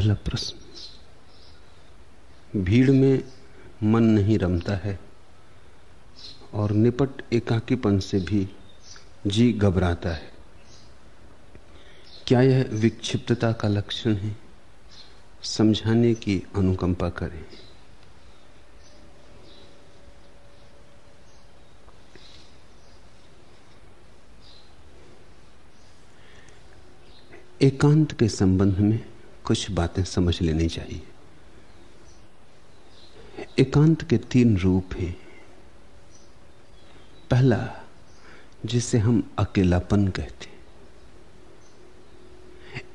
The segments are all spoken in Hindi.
पहला प्रश्न। भीड़ में मन नहीं रमता है और निपट एकाकीपन से भी जी घबराता है। क्या यह विक्षिप्तता का लक्षण है? समझाने की अनुकंपा करें। एकांत के संबंध में कुछ बातें समझ लेनी चाहिए। एकांत के तीन रूप हैं। पहला, जिसे हम अकेलापन कहते हैं।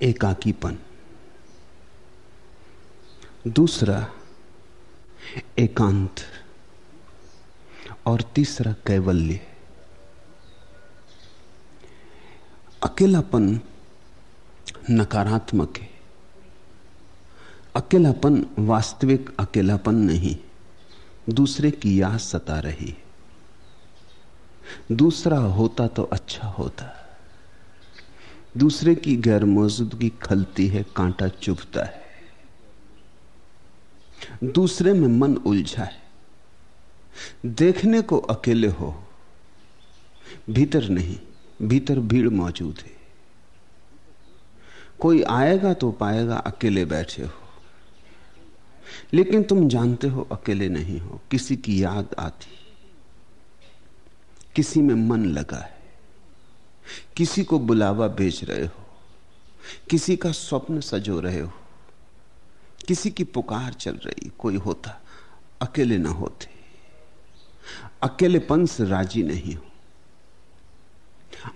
एकाकीपन। दूसरा, एकांत। और तीसरा, कैवल्य। अकेलापन नकारात्मक है। अकेलापन वास्तविक अकेलापन नहीं, दूसरे की याद सता रही। दूसरा होता तो अच्छा होता, दूसरे की गैर मौजूदगी खलती है, कांटा चुभता है। दूसरे में मन उलझा है, देखने को अकेले हो, भीतर नहीं, भीतर भीड़ मौजूद है। कोई आएगा तो पाएगा, अकेले बैठे हो। लेकिन तुम जानते हो, अकेले नहीं हो। किसी की याद आती। किसी में मन लगा है। किसी को बुलावा बेच रहे हो। किसी का स्वप्न सजो रहे हो। किसी की पुकार चल रही। कोई होता, अकेले ना होते। अकेलेपन से राज़ी नहीं हो।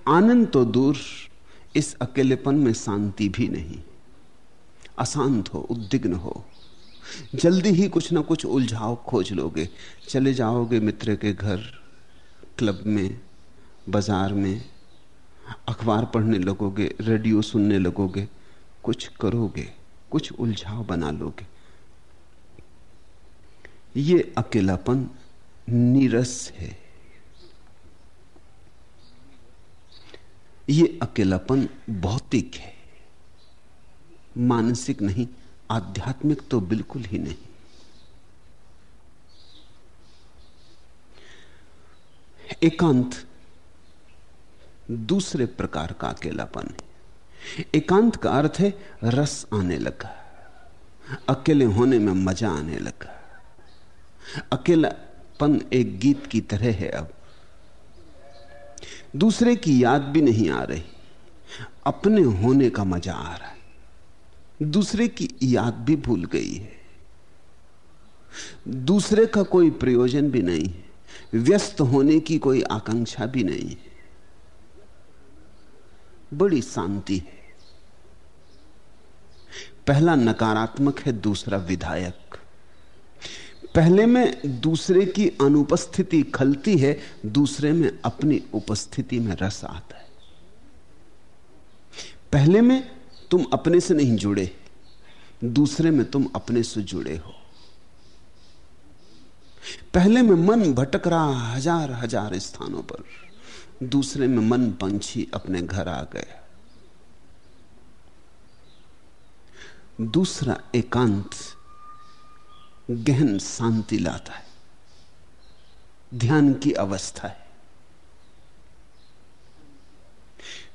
आनंद तो दूर, इस अकेलेपन में शांति भी नहीं। अशांत हो, उद्विग्न हो। जल्दी ही कुछ ना कुछ उलझाव खोज लोगे। चले जाओगे मित्र के घर, क्लब में, बाज़ार में। अखबार पढ़ने लगोगे, रेडियो सुनने लगोगे। कुछ करोगे, कुछ उलझाव बना लोगे। ये अकेलापन नीरस है। ये अकेलापन भौतिक है। मानसिक नहीं आध्यात्मिक तो बिल्कुल ही नहीं। एकांत दूसरे प्रकार का अकेलापन है। एकांत का अर्थ है रस आने लगा, अकेले होने में मज़ा आने लगा। अकेलापन एक गीत की तरह है अब। दूसरे की याद भी नहीं आ रही, अपने होने का मज़ा आ रहा है। दूसरे की याद भी भूल गई है। दूसरे का कोई प्रयोजन भी नहीं है। व्यस्त होने की कोई आकांक्षा भी नहीं है। बड़ी शांति है। पहला नकारात्मक है, दूसरा विधायक। पहले में दूसरे की अनुपस्थिति खलती है, दूसरे में अपनी उपस्थिति में रस आता है। पहले में तुम अपने से नहीं जुड़े, दूसरे में तुम अपने से जुड़े हो। पहले में मन भटक रहा हज़ार हज़ार स्थानों पर, दूसरे में मन पंछी अपने घर आ गया दूसरा एकांत गहन शांति लाता है, ध्यान की अवस्था है।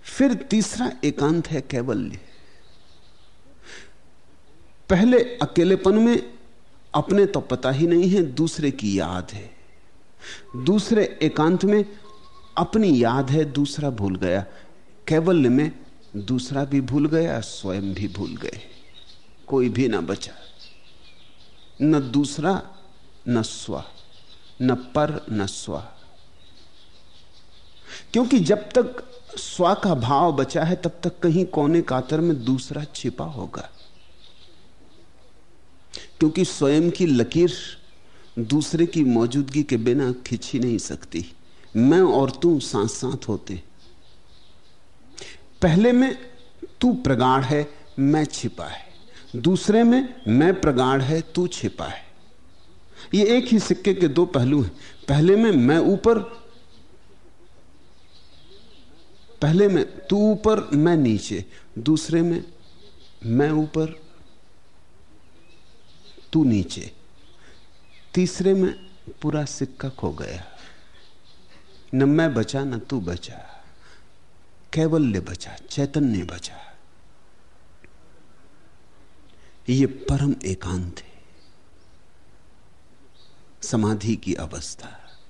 फिर तीसरा एकांत है कैवल्य। पहले अकेलेपन में अपने तो पता ही नहीं है दूसरे की याद है। दूसरे एकांत में अपनी याद है, दूसरा भूल गया। कैवल्य में दूसरा भी भूल गया, स्वयं भी भूल गए। कोई भी ना बचा। न दूसरा, न स्व, न पर, न स्व। क्योंकि जब तक स्व का भाव बचा है, तब तक कहीं कोने कातर में दूसरा छिपा होगा। क्योंकि स्वयं की लकीर दूसरे की मौजूदगी के बिना खिंची नहीं सकती। मैं और तू साथ साथ होते। पहले में तू प्रगाढ़ है, मैं छिपा है। दूसरे में मैं प्रगाढ़ है, तू छिपा है। ये एक ही सिक्के के दो पहलू हैं। पहले में मैं ऊपर, पहले में तू ऊपर, मैं नीचे। दूसरे में मैं ऊपर तू नीचे। तीसरे में पूरा सिक्का खो गया। न मैं बचा, न तू बचा। कैवल्य बचा, चैतन्य बचा। ये परम एकांत है। समाधि की अवस्था।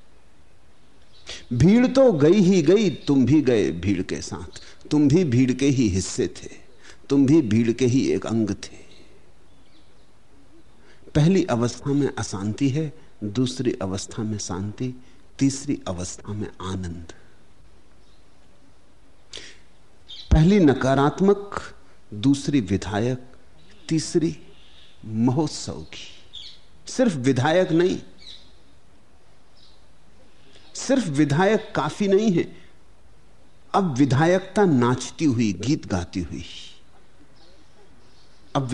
भीड़ तो गई ही गई, तुम भी गए भीड़ के साथ। तुम भी भीड़ के ही हिस्से थे। तुम भी भीड़ के ही एक अंग थे। पहली अवस्था में अशांति है, दूसरी अवस्था में शांति, तीसरी अवस्था में आनंद। पहली नकारात्मक, दूसरी विधायक, तीसरी महोत्सव की। सिर्फ़ विधायक नहीं, सिर्फ़ विधायक काफ़ी नहीं है, अब विधायकता नाचती हुई, गीत गाती हुई। अब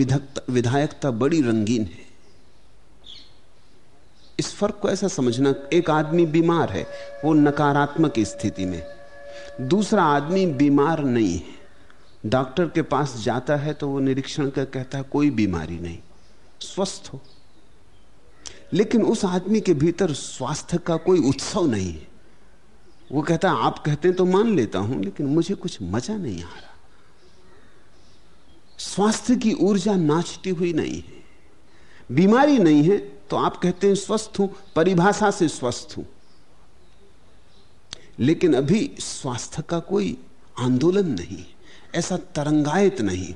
विधायकता बड़ी रंगीन है। इस फ़र्क को ऐसा समझना, एक आदमी बीमार है, वो नकारात्मक स्थिति में। दूसरा आदमी बीमार नहीं है। डॉक्टर के पास जाता है तो वो निरीक्षण कर कहता है, कोई बीमारी नहीं, स्वस्थ हो। लेकिन उस आदमी के भीतर स्वास्थ्य का कोई उत्सव नहीं है। वो कहता है, आप कहते हैं तो मान लेता हूँ, लेकिन मुझे कुछ मज़ा नहीं आ रहा। स्वास्थ्य की ऊर्जा नाचती हुई नहीं है। बीमारी नहीं है तो आप कहते हैं स्वस्थ हूँ, परिभाषा से स्वस्थ हूँ। लेकिन अभी स्वास्थ्य का कोई आंदोलन नहीं, ऐसा तरंगायत नहीं।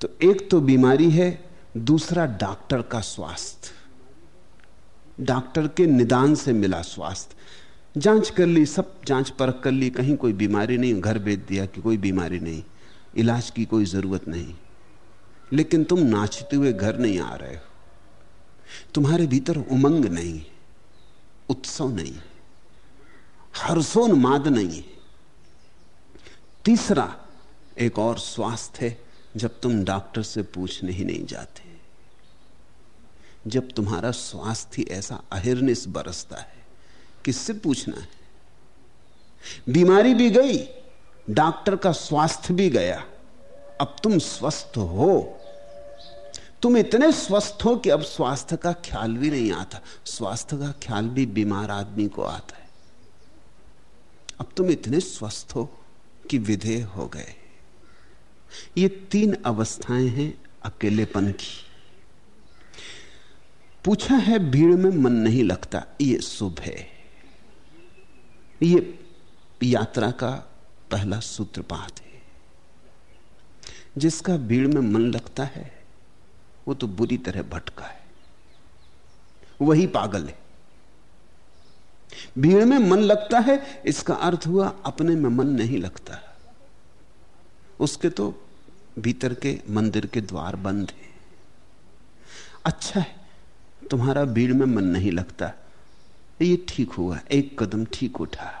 तो एक तो बीमारी है, दूसरा डॉक्टर का स्वास्थ्य। डॉक्टर के निदान से मिला स्वास्थ्य। जाँच कर ली, सब जाँच परख कर ली, कहीं कोई बीमारी नहीं, घर भेज दिया कि कोई बीमारी नहीं, इलाज की कोई ज़रूरत नहीं। लेकिन तुम नाचते हुए घर नहीं आ रहे हो। तुम्हारे भीतर उमंग नहीं, उत्सव नहीं, हर्षोन्माद नहीं। तीसरा, एक और स्वास्थ्य है, जब तुम डॉक्टर से पूछने ही नहीं जाते। जब तुम्हारा स्वास्थ्य ऐसा अहिर्निश बरसता है, किससे पूछना है? बीमारी भी गई, डॉक्टर का स्वास्थ्य भी गया, अब तुम स्वस्थ हो। तुम इतने स्वस्थ हो कि अब स्वास्थ्य का ख्याल भी नहीं आता। स्वास्थ्य का ख्याल भी बीमार आदमी को आता है। अब तुम इतने स्वस्थ हो कि विधेय हो गए। ये तीन अवस्थाएँ हैं अकेलेपन की। पूछा है, भीड़ में मन नहीं लगता, ये शुभ है। ये यात्रा का पहला सूत्रपात है। जिसका भीड़ में मन लगता है वो तो बुरी तरह भटका है। वही पागल है। भीड़ में मन लगता है, इसका अर्थ हुआ अपने में मन नहीं लगता। उसके तो भीतर के मंदिर के द्वार बंद हैं। अच्छा है, तुम्हारा भीड़ में मन नहीं लगता। ये ठीक हुआ, एक कदम ठीक उठा।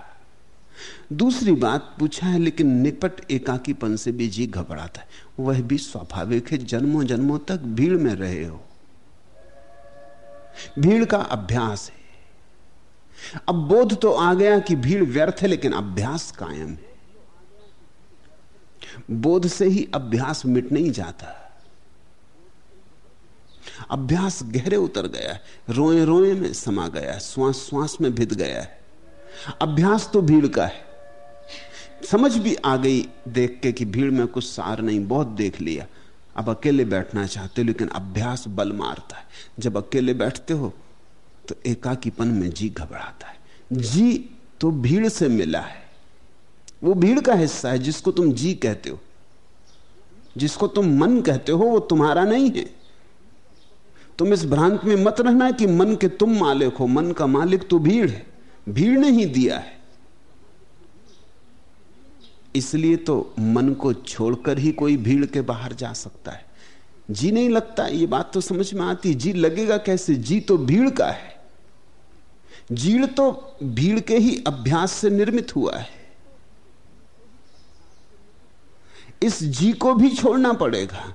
दूसरी बात पूछा है, लेकिन निपट एकाकीपन से भी जी घबराता है। वह भी स्वाभाविक है जन्मों जन्मों तक भीड़ में रहे हो। भीड़ का अभ्यास है। अब बोध तो आ गया कि भीड़ व्यर्थ है, लेकिन अभ्यास कायम है। बोध से ही अभ्यास मिट नहीं जाता। अभ्यास गहरे उतर गया रोए रोए में समा गया श्वास श्वास में भिद गया है। अभ्यास तो भीड़ का है। समझ भी आ गई देख के कि भीड़ में कुछ सार नहीं, बहुत देख लिया। अब अकेले बैठना चाहते हो, लेकिन अभ्यास बल मारता है। जब अकेले बैठते हो तो एकाकीपन में जी घबराता है। जी तो भीड़ से मिला है। वो भीड़ का हिस्सा है जिसको तुम जी कहते हो। जिसको तुम मन कहते हो, वो तुम्हारा नहीं है। तुम इस भ्रांत में मत रहना कि मन के तुम मालिक हो। मन का मालिक तो भीड़ है। भीड़ ने ही दिया है। इसलिए तो मन को छोड़कर ही कोई भीड़ के बाहर जा सकता है। जी नहीं लगता, ये बात तो समझ में आती, जी लगेगा कैसे? जी तो भीड़ का है। जीड़ तो भीड़ के ही अभ्यास से निर्मित हुआ है। इस जी को भी छोड़ना पड़ेगा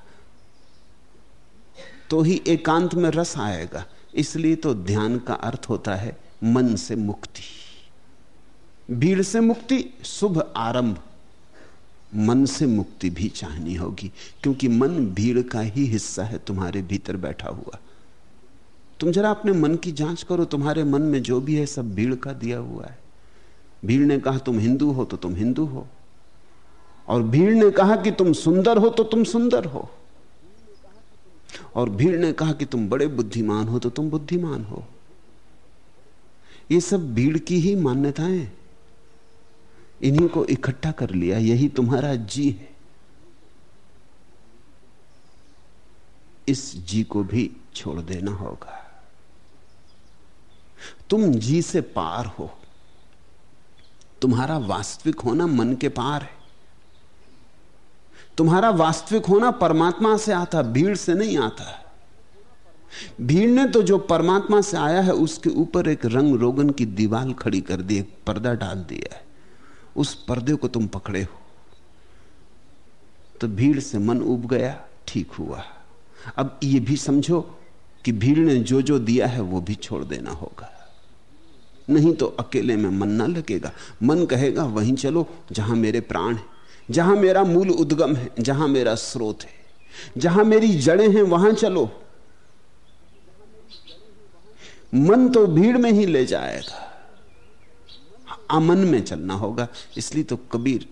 तो ही एकांत में रस आएगा। इसलिए तो ध्यान का अर्थ होता है, मन से मुक्ति। भीड़ से मुक्ति, शुभ आरंभ। मन से मुक्ति भी चाहनी होगी, क्योंकि मन भीड़ का ही हिस्सा है, तुम्हारे भीतर बैठा हुआ। तुम जरा अपने मन की जाँच करो, तुम्हारे मन में जो भी है सब भीड़ का दिया हुआ है। भीड़ ने कहा, तुम हिंदू हो तो तुम हिंदू हो। और भीड़ ने कहा कि तुम सुंदर हो तो तुम सुंदर हो। और भीड़ ने कहा कि तुम बड़े बुद्धिमान हो तो तुम बुद्धिमान हो। ये सब भीड़ की ही मान्यताएँ इन्हीं को इकट्ठा कर लिया, यही तुम्हारा जी है। इस जी को भी छोड़ देना होगा। तुम जी से पार हो। तुम्हारा वास्तविक होना मन के पार है। तुम्हारा वास्तविक होना परमात्मा से आता, भीड़ से नहीं आता। भीड़ ने तो जो परमात्मा से आया है, उसके ऊपर एक रंग रोगन की दीवार खड़ी कर दी, एक पर्दा डाल दिया है। उस पर्दे को तुम पकड़े हो। तो भीड़ से मन उब गया, ठीक हुआ। अब ये भी समझो कि भीड़ ने जो जो दिया है, वो भी छोड़ देना होगा। नहीं तो अकेले में मन ना लगेगा। मन कहेगा, वहीं चलो, जहाँ मेरे प्राण है, जहाँ मेरा मूल उद्गम है, जहाँ मेरा स्रोत है, जहाँ मेरी जड़ें हैं, वहाँ चलो। मन तो भीड़ में ही ले जाएगा। अमन में चलना होगा। इसलिए तो कबीर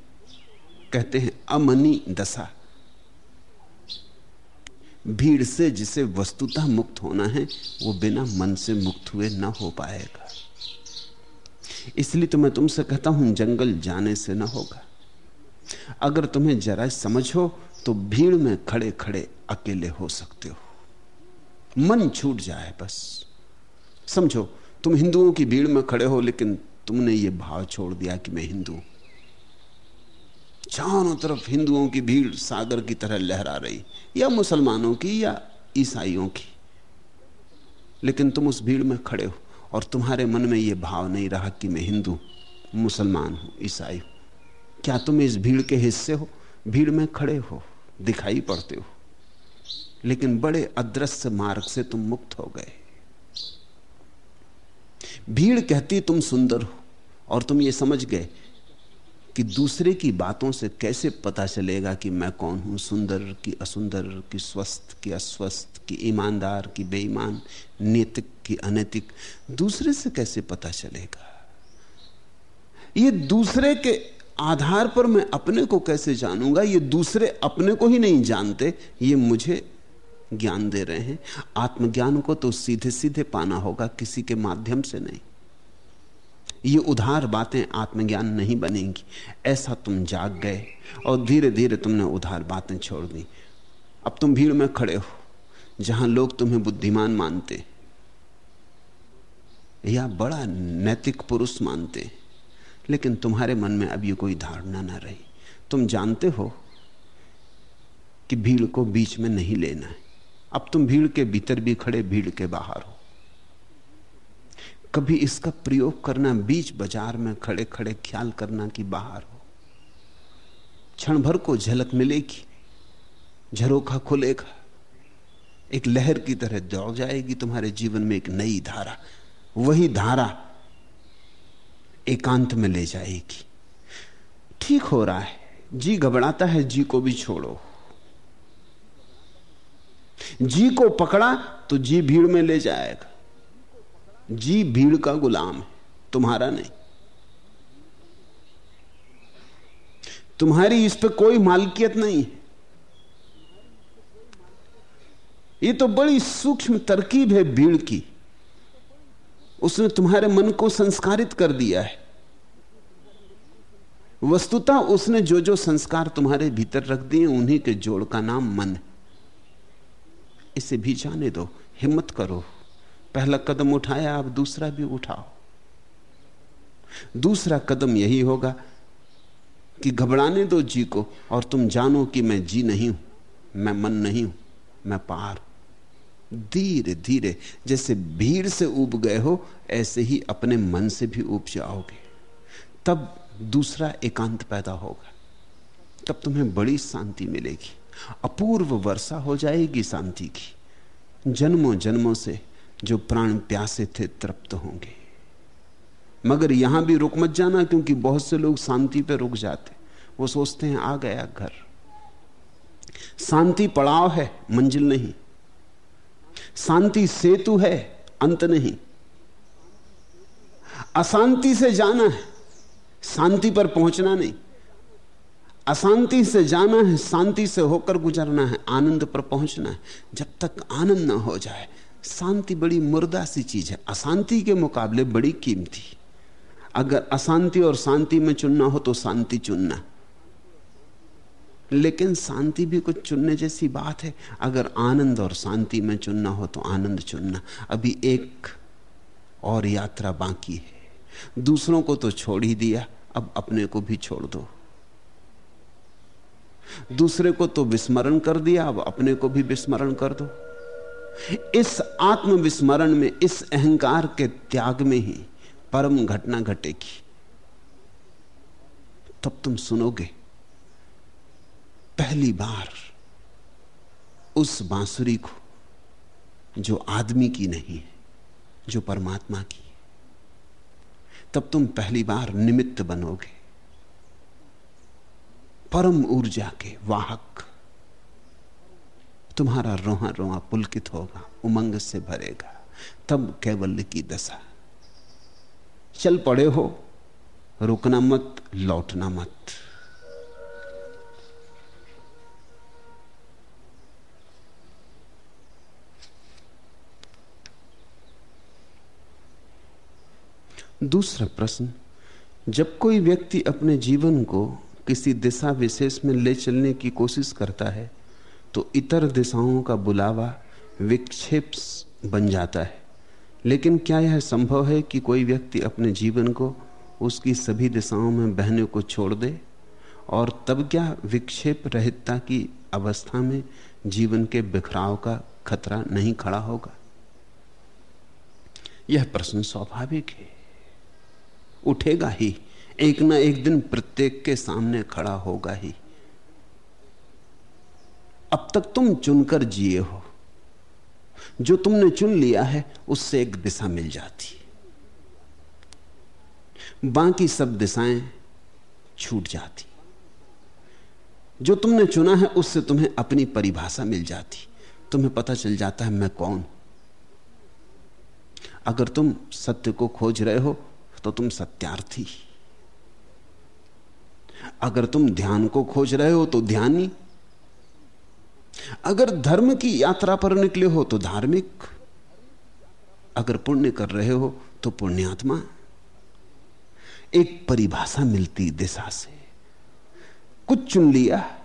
कहते हैं, अमनी दशा। भीड़ से जिसे वस्तुतः मुक्त होना है, वो बिना मन से मुक्त हुए ना हो पाएगा। इसलिए तो मैं तुमसे कहता हूँ, जंगल जाने से ना होगा। अगर तुम्हें जरा समझो तो भीड़ में खड़े खड़े अकेले हो सकते हो। मन छूट जाए बस। समझो, तुम हिंदुओं की भीड़ में खड़े हो, लेकिन तुमने ये भाव छोड़ दिया कि मैं हिंदू चारों तरफ़ हिंदुओं की भीड़ सागर की तरह लहरा रही, या मुसलमानों की, या ईसाइयों की। लेकिन तुम उस भीड़ में खड़े हो, और तुम्हारे मन में यह भाव नहीं रहा कि मैं हिंदू मुसलमान हूँ, ईसाई हूँ। क्या तुम इस भीड़ के हिस्से हो? भीड़ में खड़े हो, दिखाई पड़ते हो। लेकिन बड़े अदृश्य मार्ग से तुम मुक्त हो गए। भीड़ कहती तुम सुंदर हो, और तुम ये समझ गए कि दूसरे की बातों से कैसे पता चलेगा कि मैं कौन हूँ, सुंदर की असुंदर, की स्वस्थ की अस्वस्थ, की ईमानदार की बेईमान, नैतिक की अनैतिक, दूसरे से कैसे पता चलेगा? ये दूसरे के आधार पर मैं अपने को कैसे जानूँगा? ये दूसरे अपने को ही नहीं जानते, ये मुझे ज्ञान दे रहे हैं। आत्मज्ञान को तो सीधे सीधे पाना होगा, किसी के माध्यम से नहीं। ये उधार बातें आत्मज्ञान नहीं बनेंगी। ऐसा तुम जाग गए और धीरे धीरे तुमने उधार बातें छोड़ दी। अब तुम भीड़ में खड़े हो, जहाँ लोग तुम्हें बुद्धिमान मानते। या बड़ा नैतिक पुरुष मानते। लेकिन तुम्हारे मन में अब ये कोई धारणा ना रही। तुम जानते हो कि भीड़ को बीच में नहीं लेना है। अब तुम भीड़ के भीतर भी खड़े, भीड़ के बाहर हो। कभी इसका प्रयोग करना, बीच बाज़ार में खड़े खड़े ख्याल करना कि बाहर हो। क्षण भर को झलक मिलेगी, झरोखा खुलेगा। एक लहर की तरह दौड़ जाएगी तुम्हारे जीवन में एक नई धारा, वही धारा एकांत में ले जाएगी। ठीक हो रहा है, जी घबराता है, जी को भी छोड़ो। जी को पकड़ा तो जी भीड़ में ले जाएगा। जी भीड़ का गुलाम है, तुम्हारा नहीं। तुम्हारी इस पे कोई मालकियत नहीं ये तो बड़ी सूक्ष्म तरकीब है भीड़ की। उसने तुम्हारे मन को संस्कारित कर दिया है। वस्तुतः उसने जो जो संस्कार तुम्हारे भीतर रख दिए, उन्हीं के जोड़ का नाम मन है। इसे भी जाने दो। हिम्मत करो। पहला कदम उठाया, अब दूसरा भी उठाओ। दूसरा कदम यही होगा कि घबराने दो जी को और तुम जानो कि मैं जी नहीं हूँ, मैं मन नहीं हूँ, मैं पार धीरे धीरे, जैसे भीड़ से उब गए हो, ऐसे ही अपने मन से भी उब जाओगे। तब दूसरा एकांत पैदा होगा। तब तुम्हें बड़ी शांति मिलेगी। अपूर्व वर्षा हो जाएगी शांति की। जन्मों जन्मों से जो प्राण प्यासे थे तृप्त होंगे। मगर यहाँ भी रुक मत जाना क्योंकि बहुत से लोग शांति पे रुक जाते। वो सोचते हैं, आ गया घर। शांति पड़ाव है, मंजिल नहीं। शांति सेतु है, अंत नहीं। अशांति से जाना है, शांति पर पहुँचना नहीं। अशांति से जाना है, शांति से होकर गुजरना है, आनंद पर पहुँचना है। जब तक आनंद ना हो जाए, शांति बड़ी मुर्दा सी चीज़ है। अशांति के मुकाबले बड़ी कीमती। अगर अशांति और शांति में चुनना हो तो शांति चुनना। लेकिन शांति भी कुछ चुनने जैसी बात है। अगर आनंद और शांति में चुनना हो तो आनंद चुनना। अभी एक और यात्रा बाकी है। दूसरों को तो छोड़ ही दिया, अब अपने को भी छोड़ दो। दूसरे को तो विस्मरण कर दिया, अब अपने को भी विस्मरण कर दो। इस आत्मविस्मरण में, इस अहंकार के त्याग में ही परम घटना घटेगी। तब तुम सुनोगे, पहली बार उस बांसुरी को, जो आदमी की नहीं है, जो परमात्मा की तब तुम पहली बार निमित्त बनोगे। परम ऊर्जा के वाहक। तुम्हारा रोहा रोहा पुलकित होगा, उमंग से भरेगा, तब कैवल्य की दशा। चल पड़े हो, रुकना मत, लौटना मत। दूसरा प्रश्न, जब कोई व्यक्ति अपने जीवन को किसी दिशा विशेष में ले चलने की कोशिश करता है तो इतर दिशाओं का बुलावा विक्षेप बन जाता है। लेकिन क्या यह संभव है कि कोई व्यक्ति अपने जीवन को उसकी सभी दिशाओं में बहने को छोड़ दे? और तब क्या विक्षेप रहितता की अवस्था में जीवन के बिखराव का खतरा नहीं खड़ा होगा? यह प्रश्न स्वाभाविक है। उठेगा ही। एक ना एक दिन प्रत्येक के सामने खड़ा होगा ही। अब तक तुम चुनकर जिए हो। जो तुमने चुन लिया है, उससे एक दिशा मिल जाती। बाकी सब दिशाएँ छूट जाती। जो तुमने चुना है, उससे तुम्हें अपनी परिभाषा मिल जाती। तुम्हें पता चल जाता है, मैं कौन? अगर तुम सत्य को खोज रहे हो तो तुम सत्यार्थी। अगर तुम ध्यान को खोज रहे हो तो ध्यानी। अगर धर्म की यात्रा पर निकले हो तो धार्मिक। अगर पुण्य कर रहे हो तो पुण्यात्मा। एक परिभाषा मिलती दिशा से। कुछ चुन लिया।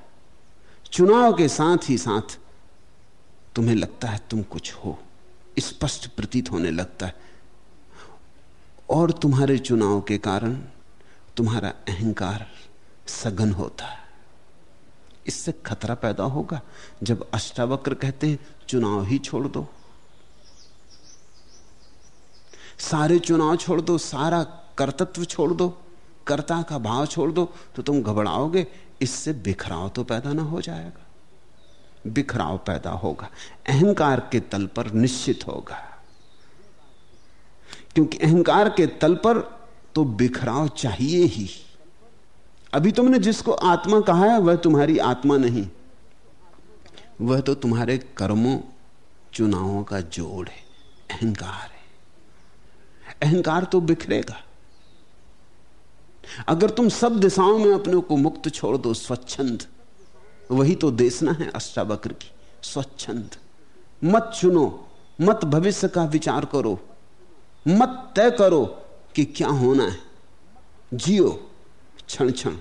चुनाव के साथ ही साथ तुम्हें लगता है तुम कुछ हो। स्पष्ट प्रतीत होने लगता है। और तुम्हारे चुनाव के कारण तुम्हारा अहंकार सघन होता है। इससे खतरा पैदा होगा। जब अष्टावक्र कहते हैं, चुनाव ही छोड़ दो। सारे चुनाव छोड़ दो, सारा कर्तत्व छोड़ दो, कर्ता का भाव छोड़ दो तो तुम घबराओगे। इससे बिखराव तो पैदा ना हो जाएगा। बिखराव पैदा होगा। अहंकार के तल पर निश्चित होगा। क्योंकि अहंकार के तल पर तो बिखराव चाहिए ही। अभी तुमने जिसको आत्मा कहा है, वह तुम्हारी आत्मा नहीं। वह तो तुम्हारे कर्मों, चुनावों का जोड़ है, अहंकार है। अहंकार तो बिखरेगा। अगर तुम सब दिशाओं में अपने को मुक्त छोड़ दो, स्वच्छंद, वही तो देशना है अष्टावक्र की, स्वच्छंद। मत चुनो, मत भविष्य का विचार करो, मत तय करो कि क्या होना है। जियो क्षण क्षण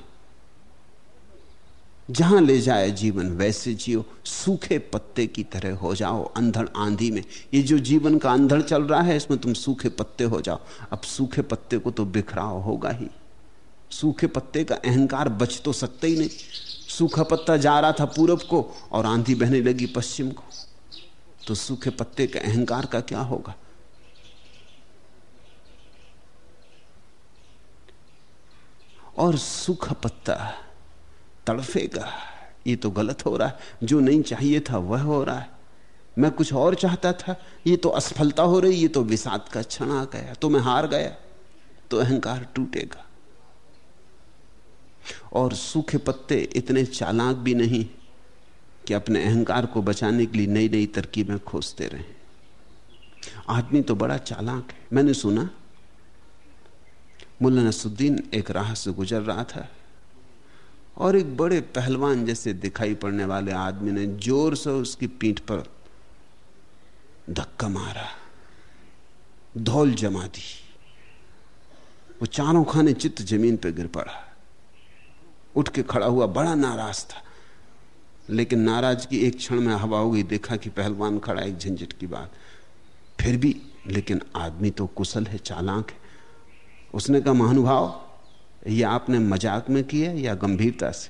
जहाँ ले जाए जीवन, वैसे जियो, सूखे पत्ते की तरह हो जाओ, अंधड़ आंधी में। ये जो जीवन का अंधड़ चल रहा है, इसमें तुम सूखे पत्ते हो जाओ। अब सूखे पत्ते को तो बिखराव होगा ही। सूखे पत्ते का अहंकार बच तो सकते ही नहीं। सूखा पत्ता जा रहा था पूरब को, और आंधी बहने लगी पश्चिम को। तो सूखे पत्ते के अहंकार का क्या होगा? और सूखा पत्ता तड़फेगा। ये तो गलत हो रहा है। जो नहीं चाहिए था, वह हो रहा है। मैं कुछ और चाहता था। ये तो असफलता हो रही, ये तो विषाद का क्षण आ गया तो मैं हार गया। तो अहंकार टूटेगा। और सूखे पत्ते इतने चालाक भी नहीं कि अपने अहंकार को बचाने के लिए नई नई तरकीबें खोजते रहे। आदमी तो बड़ा चालाक है। मैंने सुना, मुल्ला नसुद्दीन एक राह से गुजर रहा था। और एक बड़े पहलवान जैसे दिखाई पड़ने वाले आदमी ने ज़ोर से उसकी पीठ पर धक्का मारा, धौल जमा दी। वो चारों खाने चित्त ज़मीन पर गिर पड़ा। उठ के खड़ा हुआ, बड़ा नाराज़ था। लेकिन नाराज़ की एक क्षण में हवा हो गई, देखा कि पहलवान खड़ा एक झंझट की बात। फिर भी, लेकिन आदमी तो कुशल है, चालाक है। उसने कहा, महानुभाव यह आपने मज़ाक में किया या गंभीरता से?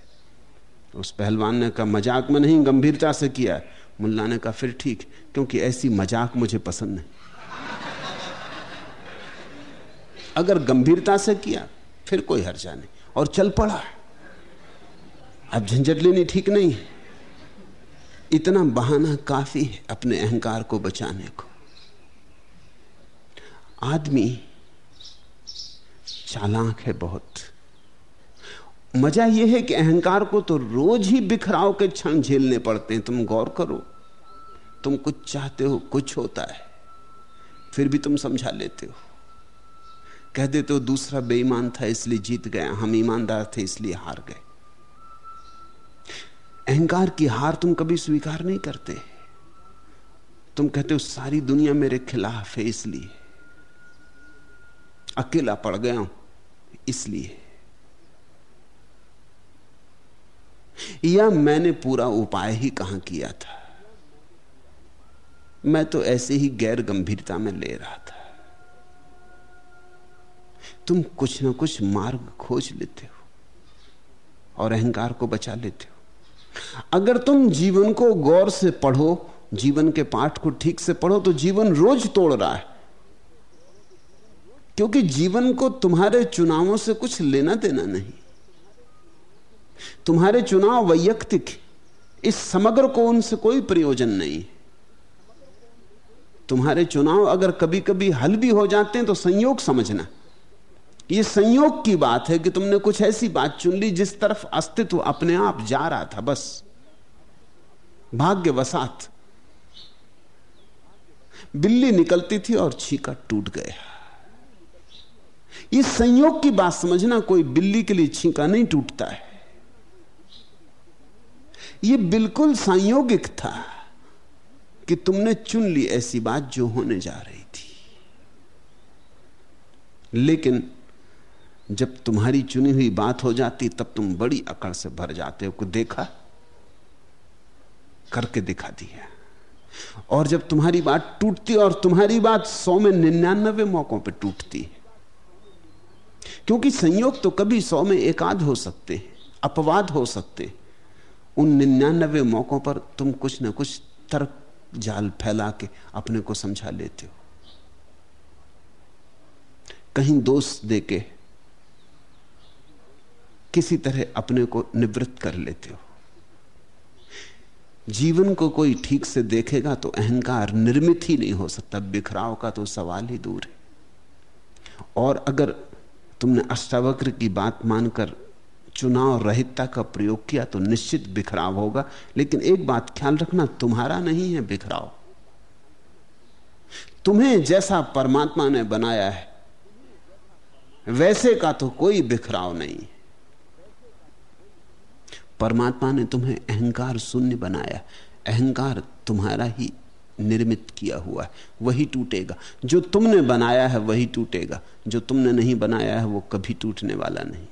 उस पहलवान ने कहा, मज़ाक में नहीं, गंभीरता से किया। मुल्ला ने कहा, फिर ठीक, क्योंकि ऐसी मज़ाक मुझे पसंद नहीं। अगर गंभीरता से किया, फिर कोई हर्जा नहीं। और चल पड़ा। अब झंझट लेनी ठीक नहीं है। इतना बहाना काफ़ी है अपने अहंकार को बचाने को। आदमी चालाक है बहुत। मज़ा यह है कि अहंकार को तो रोज ही बिखराव के क्षण झेलने पड़ते हैं। तुम गौर करो, तुम कुछ चाहते हो, कुछ होता है, फिर भी तुम समझा लेते हो। कह देते हो, दूसरा बेईमान था, इसलिए जीत गया। हम ईमानदार थे, इसलिए हार गए। अहंकार की हार तुम कभी स्वीकार नहीं करते। तुम कहते हो, सारी दुनिया मेरे खिलाफ है, इसलिए। अकेला पड़ गया हूँ। इसलिए। या मैंने पूरा उपाय ही कहाँ किया था? मैं तो ऐसे ही गैर गंभीरता में ले रहा था। तुम कुछ ना कुछ मार्ग खोज लेते हो और अहंकार को बचा लेते हो। अगर तुम जीवन को गौर से पढ़ो, जीवन के पाठ को ठीक से पढ़ो तो जीवन रोज तोड़ रहा है। क्योंकि जीवन को तुम्हारे चुनावों से कुछ लेना देना नहीं। तुम्हारे चुनाव वैयक्तिक इस समग्र को उनसे कोई प्रयोजन नहीं। तुम्हारे चुनाव अगर कभी कभी हल भी हो जाते हैं तो संयोग समझना। यह संयोग की बात है कि तुमने कुछ ऐसी बात चुन ली जिस तरफ़ अस्तित्व अपने आप जा रहा था, बस। भाग्यवसात बिल्ली निकलती थी और छीका टूट गया। ये संयोग की बात समझना कोई बिल्ली के लिए छींका नहीं टूटता है। ये बिल्कुल संयोगिक था कि तुमने चुन ली ऐसी बात जो होने जा रही थी। लेकिन जब तुम्हारी चुनी हुई बात हो जाती, तब तुम बड़ी अकड़ से भर जाते हो को देखा? करके दिखा दिया। और जब तुम्हारी बात टूटती और तुम्हारी बात सौ में निन्यानबे मौकों पर टूटती है क्योंकि संयोग तो कभी सौ में एकाध हो सकते हैं, अपवाद हो सकते उन निन्यानबे मौकों पर तुम कुछ ना कुछ तर्क जाल फैला के अपने को समझा लेते हो। कहीं दोष देके किसी तरह अपने को निवृत्त कर लेते हो। जीवन को कोई ठीक से देखेगा तो अहंकार निर्मित ही नहीं हो सकता, बिखराव का तो सवाल ही दूर है। और अगर तुमने अष्टावक्र की बात मानकर चुनाव रहितता का प्रयोग किया तो निश्चित बिखराव होगा, लेकिन एक बात ख्याल रखना, तुम्हारा नहीं है बिखराव। तुम्हें जैसा परमात्मा ने बनाया है, वैसे का तो कोई बिखराव नहीं। परमात्मा ने तुम्हें अहंकार शून्य बनाया, अहंकार तुम्हारा ही निर्मित किया हुआ है, वही टूटेगा। जो तुमने बनाया है, वही टूटेगा। जो तुमने नहीं बनाया है, वो कभी टूटने वाला नहीं।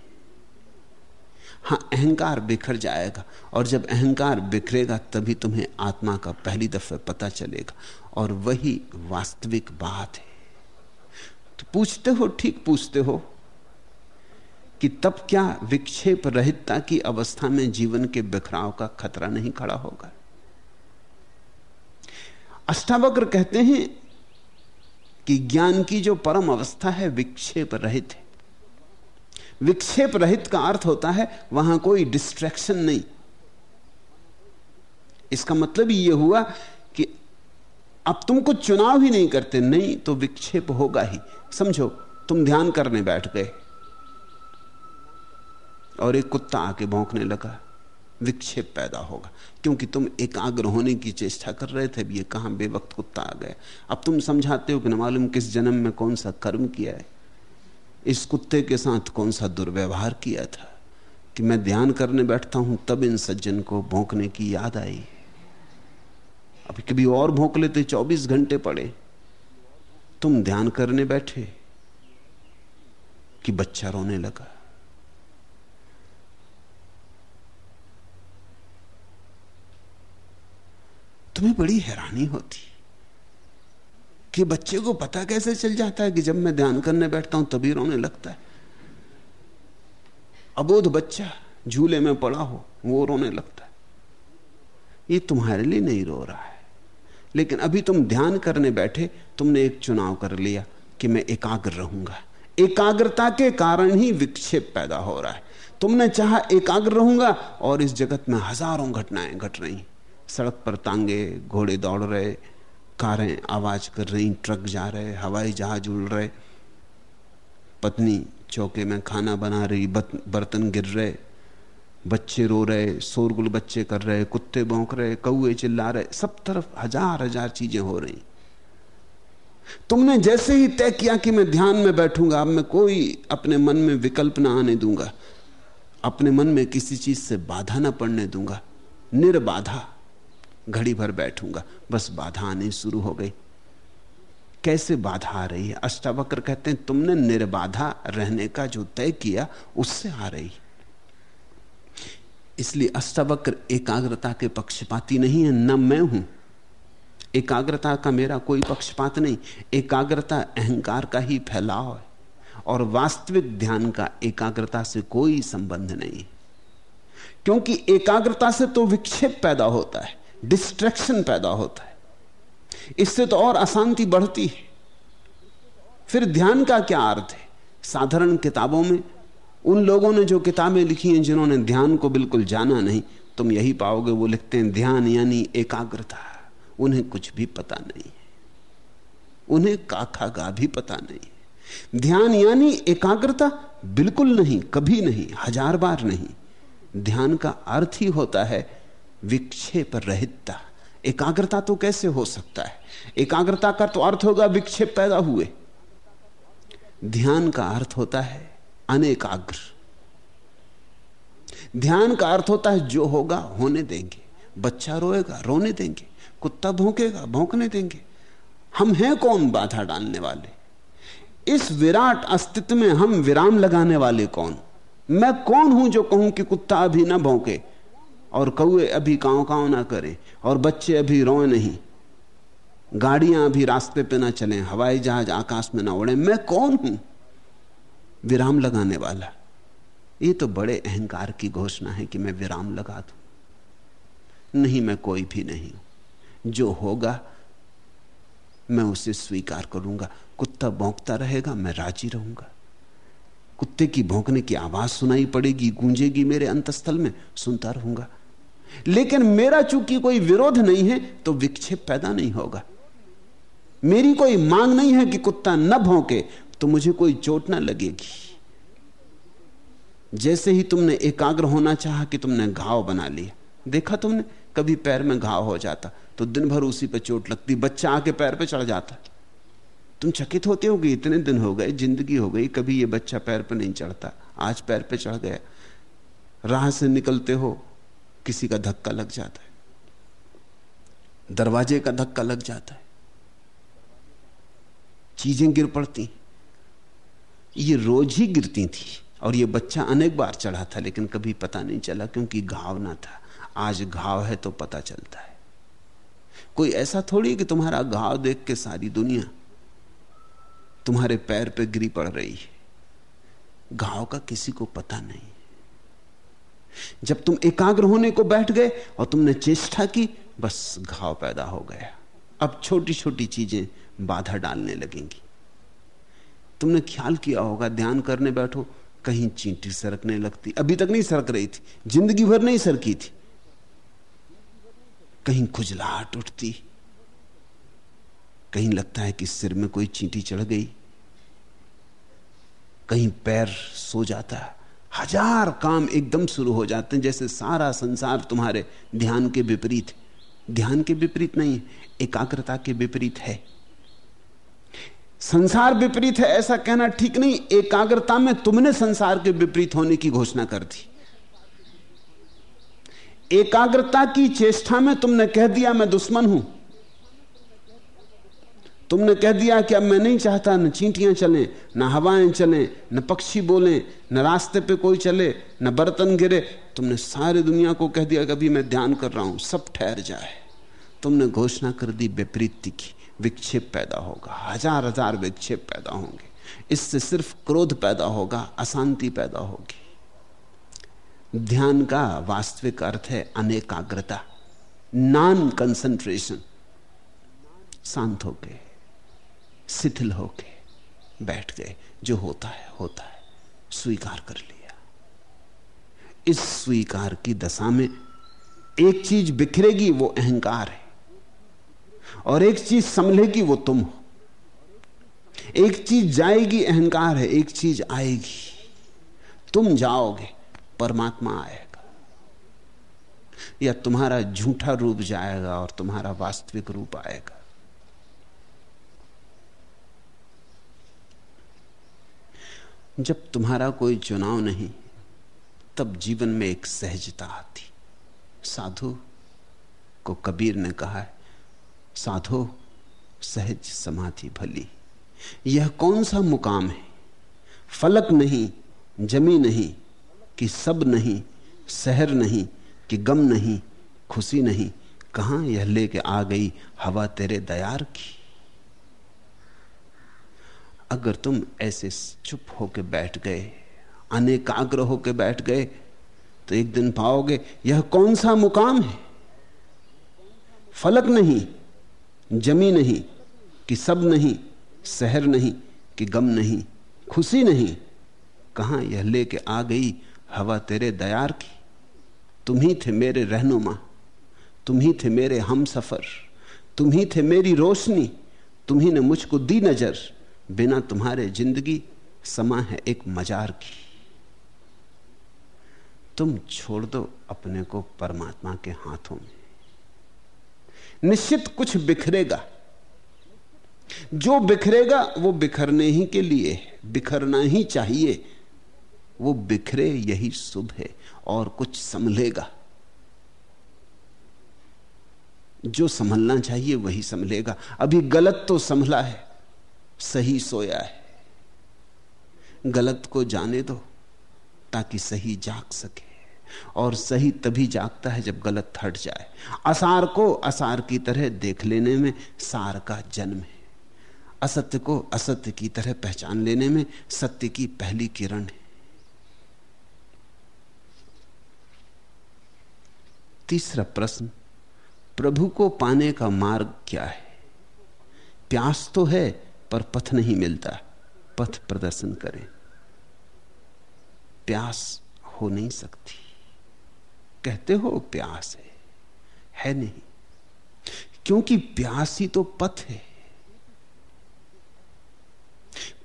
हाँ, अहंकार बिखर जाएगा, और जब अहंकार बिखरेगा, तभी तुम्हें आत्मा का पहली दफे पता चलेगा, और वही वास्तविक बात है। तो पूछते हो, ठीक पूछते हो, कि तब क्या विक्षेप रहितता की अवस्था में जीवन के बिखराव का खतरा नहीं खड़ा होगा? अष्टावक्र कहते हैं कि ज्ञान की जो परम अवस्था है, विक्षेप रहित है। विक्षेप रहित का अर्थ होता है, वहाँ कोई डिस्ट्रैक्शन नहीं। इसका मतलब यह हुआ कि अब तुम कुछ चुनाव ही नहीं करते, नहीं तो विक्षेप होगा ही। समझो, तुम ध्यान करने बैठ गए। और एक कुत्ता आके भौंकने लगा। विक्षेप पैदा होगा। क्योंकि तुम एकाग्र होने की चेष्टा कर रहे थे ये कहाँ बेवक्त कुत्ता आ गया। अब तुम समझाते हो कि न मालूम किस जन्म में कौन सा कर्म किया है। इस कुत्ते के साथ कौन सा दुर्व्यवहार किया था कि मैं ध्यान करने बैठता हूँ, तब इन सज्जन को भोंकने की याद आई। अभी कभी और भोंक लेते, चौबीस घंटे पड़े। तुम ध्यान करने बैठे कि बच्चा रोने लगा। तुम्हें बड़ी हैरानी होती कि बच्चे को पता कैसे चल जाता है कि जब मैं ध्यान करने बैठता हूँ तभी रोने लगता है। अबोध बच्चा झूले में पड़ा हो, वो रोने लगता है। ये तुम्हारे लिए नहीं रो रहा है। लेकिन अभी तुम ध्यान करने बैठे, तुमने एक चुनाव कर लिया कि मैं एकाग्र रहूँगा। एकाग्रता के कारण ही विक्षेप पैदा हो रहा है। तुमने चाहा एकाग्र रहूँगा और इस जगत में हज़ारों घटनाएँ घट रही सड़क पर तांगे, घोड़े दौड़ रहे, कारें आवाज़ कर रही, ट्रक जा रहे, हवाई जहाज़ उड़ रहे। पत्नी चौके में खाना बना रही बर्तन गिर रहे। बच्चे रो रहे, शोरगुल बच्चे कर रहे, कुत्ते भौंक रहे, कौए चिल्ला रहे, सब तरफ़ हज़ार हज़ार चीज़ें हो रही। तुमने जैसे ही तय किया कि मैं ध्यान में बैठूँगा, अब मैं कोई अपने मन में विकल्प ना आने दूँगा। अपने मन में किसी चीज़ से बाधा ना पड़ने दूँगा। निर्बाधा। घड़ी भर बैठूँगा। बस बाधा आने शुरू हो गई। कैसे बाधा आ रही है? अष्टावक्र कहते हैं, तुमने निर्बाधा रहने का जो तय किया, उससे आ रही। इसलिए अष्टावक्र एकाग्रता के पक्षपाती नहीं है, न मैं हूँ। एकाग्रता का मेरा कोई पक्षपात नहीं। एकाग्रता अहंकार का ही फैलाव है। और वास्तविक ध्यान का एकाग्रता से कोई संबंध नहीं। क्योंकि एकाग्रता से तो विक्षेप पैदा होता है। डिस्ट्रैक्शन पैदा होता है। इससे तो और अशांति बढ़ती है। फिर ध्यान का क्या अर्थ है? साधारण किताबों में, उन लोगों ने जो किताबें लिखी हैं जिन्होंने ध्यान को बिल्कुल जाना नहीं, तुम यही पाओगे वो लिखते हैं, ध्यान यानी एकाग्रता। उन्हें कुछ भी पता नहीं है। उन्हें काखा गा भी पता नहीं ध्यान यानी एकाग्रता बिल्कुल नहीं, कभी नहीं, हज़ार बार नहीं। ध्यान का अर्थ ही होता है विक्षेप रहितता एकाग्रता तो कैसे हो सकता है? एकाग्रता का तो अर्थ होगा विक्षेप पैदा हुए। ध्यान का अर्थ होता है अनेकाग्र। ध्यान का अर्थ होता है जो होगा होने देंगे। बच्चा रोएगा, रोने देंगे। कुत्ता भौंकेगा, भौंकने देंगे। हम हैं कौन बाधा डालने वाले? इस विराट अस्तित्व में हम विराम लगाने वाले कौन? मैं कौन हूँ जो कहूँ कि कुत्ता अभी ना भौंके? और कौए अभी काव काव ना करें, और बच्चे अभी रोए नहीं। गाड़ियाँ अभी रास्ते पे ना चलें, हवाई जहाज़ आकाश में ना उड़े। मैं कौन हूँ? विराम लगाने वाला। ये तो बड़े अहंकार की घोषणा है कि मैं विराम लगा दू। नहीं, मैं कोई भी नहीं हूँ। जो होगा, मैं उसे स्वीकार करूँगा। कुत्ता भौंकता रहेगा, मैं राज़ी रहूँगा। कुत्ते की भौंकने की आवाज़ सुनाई पड़ेगी, गूंजेगी मेरे अंतस्थल में, सुनता रहूँगा। लेकिन मेरा चूँकि कोई विरोध नहीं है तो विक्षेप पैदा नहीं होगा। मेरी कोई मांग नहीं है कि कुत्ता न भौंके तो मुझे कोई चोट ना लगेगी। जैसे ही तुमने एकाग्र होना चाहा कि तुमने घाव बना लिया। देखा तुमने? कभी पैर में घाव हो जाता तो दिन भर उसी पर चोट लगती, बच्चा आके पैर पे चढ़ जाता। तुम चकित होते हो इतने दिन हो गए, ज़िंदगी हो गई, कभी ये बच्चा पैर पर नहीं चढ़ता, आज पैर पे चढ़ गया। राह से निकलते हो किसी का धक्का लग जाता है। दरवाजे का धक्का लग जाता है। चीज़ें गिर पड़ती ये रोज ही गिरती थी और ये बच्चा अनेक बार चढ़ा था, लेकिन कभी पता नहीं चला क्योंकि घाव ना था। आज घाव है तो पता चलता है। कोई ऐसा थोड़ी कि तुम्हारा घाव देख के सारी दुनिया तुम्हारे पैर पे गिरी पड़ रही है। घाव का किसी को पता नहीं। जब तुम एकाग्र होने को बैठ गए और तुमने चेष्टा की, बस घाव पैदा हो गया। अब छोटी छोटी चीज़ें बाधा डालने लगेंगी। तुमने ख्याल किया होगा, ध्यान करने बैठो, कहीं चींटी सरकने लगती। अभी तक नहीं सरक रही थी, ज़िंदगी भर नहीं सरकी थी। कहीं खुजलाहट उठती, कहीं लगता है कि सिर में कोई चींटी चढ़ गई, कहीं पैर सो जाता। हज़ार काम एकदम शुरू हो जाते हैं, जैसे सारा संसार तुम्हारे ध्यान के विपरीत ध्यान के विपरीत नहीं, एकाग्रता के विपरीत है। संसार विपरीत है, ऐसा कहना ठीक नहीं, एकाग्रता में तुमने संसार के विपरीत होने की घोषणा कर दी। एकाग्रता की चेष्टा में तुमने कह दिया, मैं दुश्मन हूँ। तुमने कह दिया कि अब मैं नहीं चाहता न चींटियाँ चलें, न हवाएँ चलें, न पक्षी बोलें, न रास्ते पे कोई चले, न बर्तन गिरे। तुमने सारी दुनिया को कह दिया कि अभी मैं ध्यान कर रहा हूँ, सब ठहर जाए। तुमने घोषणा कर दी, विपरीत की, विक्षेप पैदा होगा, हज़ार हज़ार विक्षेप पैदा होंगे। इससे सिर्फ़ क्रोध पैदा होगा, अशांति पैदा होगी। ध्यान का वास्तविक अर्थ है अनेकाग्रता नॉन कंसंट्रेशन शांत हो गए शिथिल होके बैठ गए। जो होता है होता है। स्वीकार कर लिया। इस स्वीकार की दशा में एक चीज़ बिखरेगी, वो अहंकार है। और एक चीज़ संभलेगी, वो तुम हो। एक चीज़ जाएगी, अहंकार है। एक चीज़ आएगी। तुम जाओगे, परमात्मा आएगा। या तुम्हारा झूठा रूप जाएगा और तुम्हारा वास्तविक रूप आएगा। जब तुम्हारा कोई चुनाव नहीं, तब जीवन में एक सहजता आती। साधु को कबीर ने कहा है, साधो, सहज समाधि भली। यह कौन सा मुकाम है? फलक नहीं, जमी नहीं, कि सब नहीं, शहर नहीं, कि गम नहीं, खुशी नहीं। कहाँ यह लेके आ गई हवा तेरे दयार की? अगर तुम ऐसे चुप होके बैठ गए, अनेकाग्र होके बैठ गए तो एक दिन पाओगे यह कौन सा मुकाम है? फलक नहीं, जमी नहीं, कि सब नहीं, शहर नहीं, कि गम नहीं, खुशी नहीं। कहाँ यह लेके आ गई हवा तेरे दयार की? तुम ही थे मेरे रहनुमा, तुम ही थे मेरे हम सफ़र तुम ही थे मेरी रोशनी, तुम ही ने मुझको दी नज़र। बिना तुम्हारे ज़िंदगी समा है एक मजार की। तुम छोड़ दो अपने को परमात्मा के हाथों में। निश्चित कुछ बिखरेगा। जो बिखरेगा वो बिखरने ही के लिए बिखरना ही चाहिए। वो बिखरे यही शुभ है और कुछ संभलेगा। जो संभलना चाहिए वही संभलेगा। अभी गलत तो संभला है। सही सोया है। गलत को जाने दो, ताकि सही जाग सके। और सही तभी जागता है जब गलत हट जाए। असार को असार की तरह देख लेने में सार का जन्म है। असत्य को असत्य की तरह पहचान लेने में सत्य की पहली किरण है। तीसरा प्रश्न, प्रभु को पाने का मार्ग क्या है? प्यास तो है पर पथ नहीं मिलता। पथ प्रदर्शन करें। प्यास हो नहीं सकती। कहते हो प्यास है है नहीं। क्योंकि प्यास ही तो पथ है।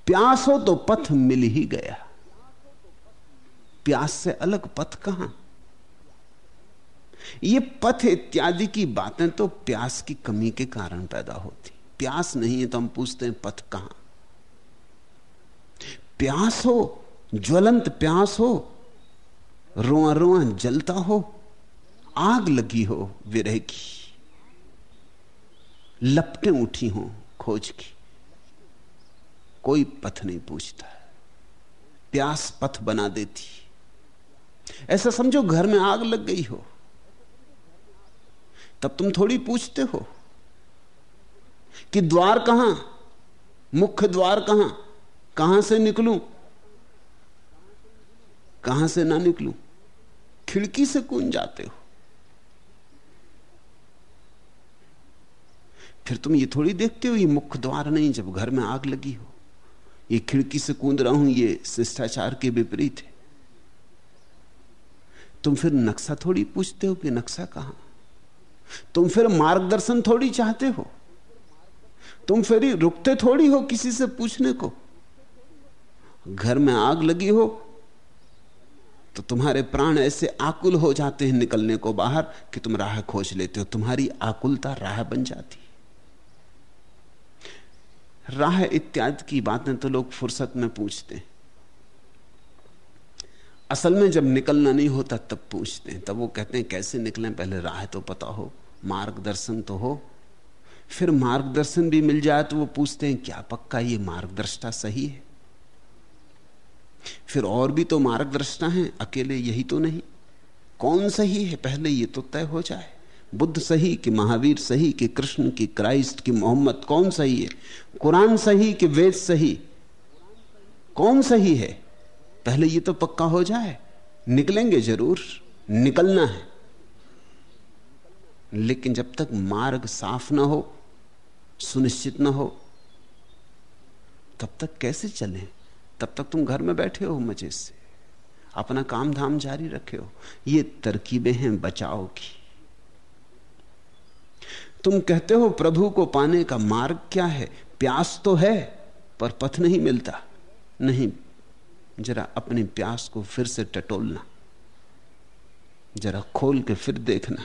प्यास हो तो पथ मिल ही गया। प्यास से अलग पथ कहाँ? ये पथ इत्यादि की बातें तो प्यास की कमी के कारण पैदा होती। प्यास नहीं है तो हम पूछते हैं, पथ कहाँ? प्यास हो, ज्वलंत प्यास हो रोआ रोआ जलता हो, आग लगी हो, विरह की। लपटें उठी हो खोज की। कोई पथ नहीं पूछता। प्यास पथ बना देती। ऐसा समझो घर में आग लग गई हो। तब तुम थोड़ी पूछते हो। कि द्वार कहाँ? मुख्य द्वार कहाँ? कहाँ से निकलूं? कहाँ से ना निकलूं? खिड़की से कूद जाते हो? फिर तुम ये थोड़ी देखते हो, ये मुख्य द्वार नहीं, जब घर में आग लगी हो। ये खिड़की से कूद रहा हूँ, ये शिष्टाचार के विपरीत है। तुम फिर नक्शा थोड़ी पूछते हो कि नक्शा कहाँ? तुम फिर मार्गदर्शन थोड़ी चाहते हो? तुम फिर रुकते थोड़ी हो किसी से पूछने को। घर में आग लगी हो तो तुम्हारे प्राण ऐसे आकुल हो जाते हैं निकलने को बाहर कि तुम राह खोज लेते हो। तुम्हारी आकुलता राह बन जाती राह इत्यादि की बातें तो लोग फुर्सत में पूछते हैं। असल में जब निकलना नहीं होता तब पूछते हैं। तब वो कहते हैं, कैसे निकलें? पहले राह तो पता हो, मार्गदर्शन तो हो फिर मार्गदर्शन भी मिल जाए तो वो पूछते हैं, क्या पक्का ये मार्गदर्शता सही है? फिर और भी तो मार्गदर्शता हैं, अकेले यही तो नहीं। कौन सही है? पहले ये तो तय हो जाए। बुद्ध सही कि महावीर सही कि कृष्ण की क्राइस्ट की मोहम्मद, कौन सही है? कुरान सही कि वेद सही? कौन सही है? पहले ये तो पक्का हो जाए। निकलेंगे ज़रूर। निकलना है। लेकिन जब तक मार्ग साफ़ ना हो सुनिश्चित ना हो। तब तक कैसे चलें? तब तक तुम घर में बैठे हो मज़े से। अपना काम धाम जारी रखे हो। ये तरकीबें हैं बचाव की। तुम कहते हो प्रभु को पाने का मार्ग क्या है? प्यास तो है, पर पथ नहीं मिलता। नहीं, जरा अपनी प्यास को फिर से टटोलना। जरा खोल के फिर देखना।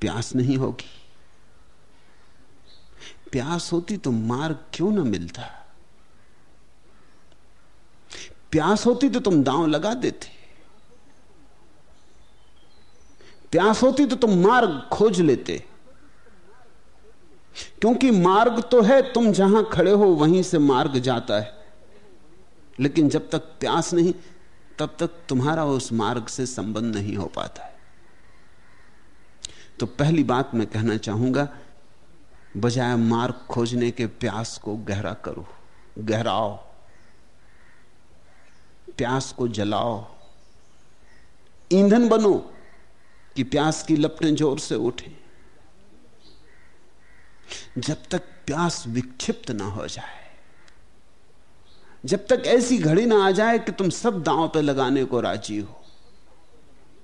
प्यास नहीं होगी। प्यास होती तो मार्ग क्यों ना मिलता? प्यास होती तो तुम दांव लगा देते। प्यास होती तो तुम मार्ग खोज लेते। क्योंकि मार्ग तो है, तुम जहाँ खड़े हो वहीं से मार्ग जाता है। लेकिन जब तक प्यास नहीं, तब तक तुम्हारा उस मार्ग से संबंध नहीं हो पाता है। तो पहली बात मैं कहना चाहूँगा बजाय मार्ग खोजने के प्यास को गहरा करो, गहराओ। प्यास को जलाओ। ईंधन बनो कि प्यास की लपटें ज़ोर से उठे। जब तक प्यास विक्षिप्त ना हो जाए, जब तक ऐसी घड़ी ना आ जाए कि तुम सब दांव पे लगाने को राज़ी हो,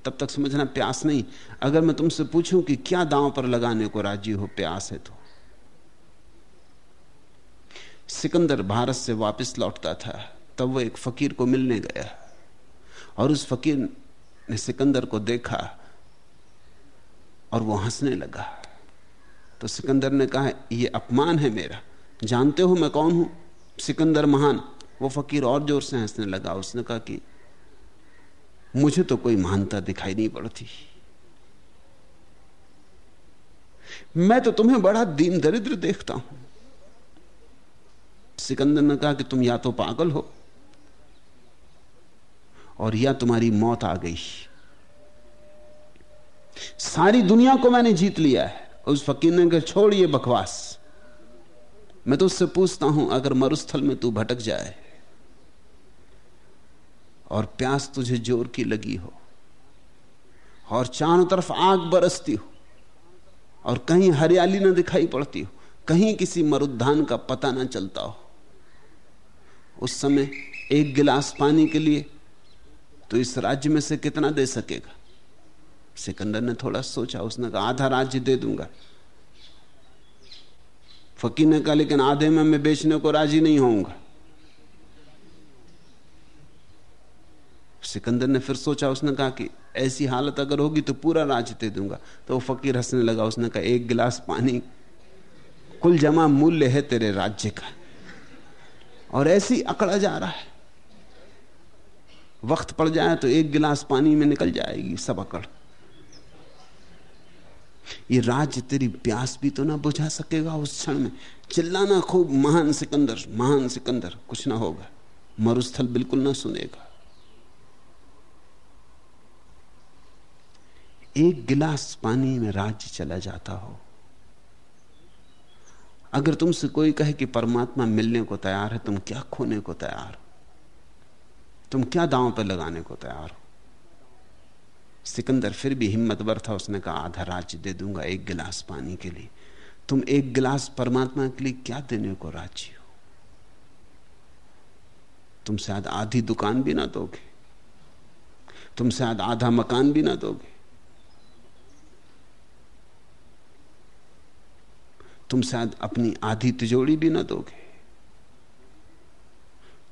तब तक समझना प्यास नहीं। अगर मैं तुमसे पूछूँ कि क्या दांव पर लगाने को राज़ी हो, प्यास है तो। सिकंदर भारत से वापस लौटता था, तब वो एक फकीर को मिलने गया। और उस फकीर ने सिकंदर को देखा और वो हंसने लगा। तो सिकंदर ने कहा यह अपमान है मेरा। जानते हो मैं कौन हूँ? सिकंदर महान, वो फकीर और ज़ोर से हंसने लगा। उसने कहा कि, मुझे तो कोई महानता दिखाई नहीं पड़ती। मैं तो तुम्हें बड़ा दीन दरिद्र देखता हूँ। सिकंदर ने कहा कि तुम या तो पागल हो और या तुम्हारी मौत आ गई। सारी दुनिया को मैंने जीत लिया है। उस फकीर ने कहा छोड़िए बकवास। मैं तो उससे पूछता हूँ, अगर मरुस्थल में तू भटक जाए और प्यास तुझे ज़ोर की लगी हो और चारों तरफ़ आग बरसती हो और कहीं हरियाली ना दिखाई पड़ती हो, कहीं किसी मरुद्धान का पता ना चलता हो उस समय एक गिलास पानी के लिए तो इस राज्य में से कितना दे सकेगा? सिकंदर ने थोड़ा सोचा, उसने कहा, आधा राज्य दे दूँगा। फकीर ने कहा, लेकिन आधे में मैं बेचने को राज़ी नहीं होऊँगा। सिकंदर ने फिर सोचा, उसने कहा कि ऐसी हालत अगर होगी तो पूरा राज्य दे दूँगा। तो वो फकीर हंसने लगा, उसने कहा, एक गिलास पानी कुल जमा मूल्य है तेरे राज्य का। और ऐसी अकड़ा जा रहा है। वक्त पड़ जाए तो एक गिलास पानी में निकल जाएगी सब अकड़। ये राज्य तेरी प्यास भी तो ना बुझा सकेगा उस क्षण में। चिल्लाना खूब, महान सिकंदर महान सिकंदर, कुछ ना होगा। मरुस्थल बिल्कुल ना सुनेगा। एक गिलास पानी में राज्य चला जाता हो। अगर तुमसे कोई कहे कि परमात्मा मिलने को तैयार है, तुम क्या खोने को तैयार हो? तुम क्या दांव पर लगाने को तैयार हो? सिकंदर फिर भी हिम्मतवर था, उसने कहा, आधा राज्य दे दूँगा एक गिलास पानी के लिए। तुम एक गिलास परमात्मा के लिए क्या देने को राज़ी हो? तुम शायद आधी दुकान भी ना दोगे। तुम शायद आधा मकान भी ना दोगे। तुम शायद अपनी आधी तिजोड़ी भी ना दोगे।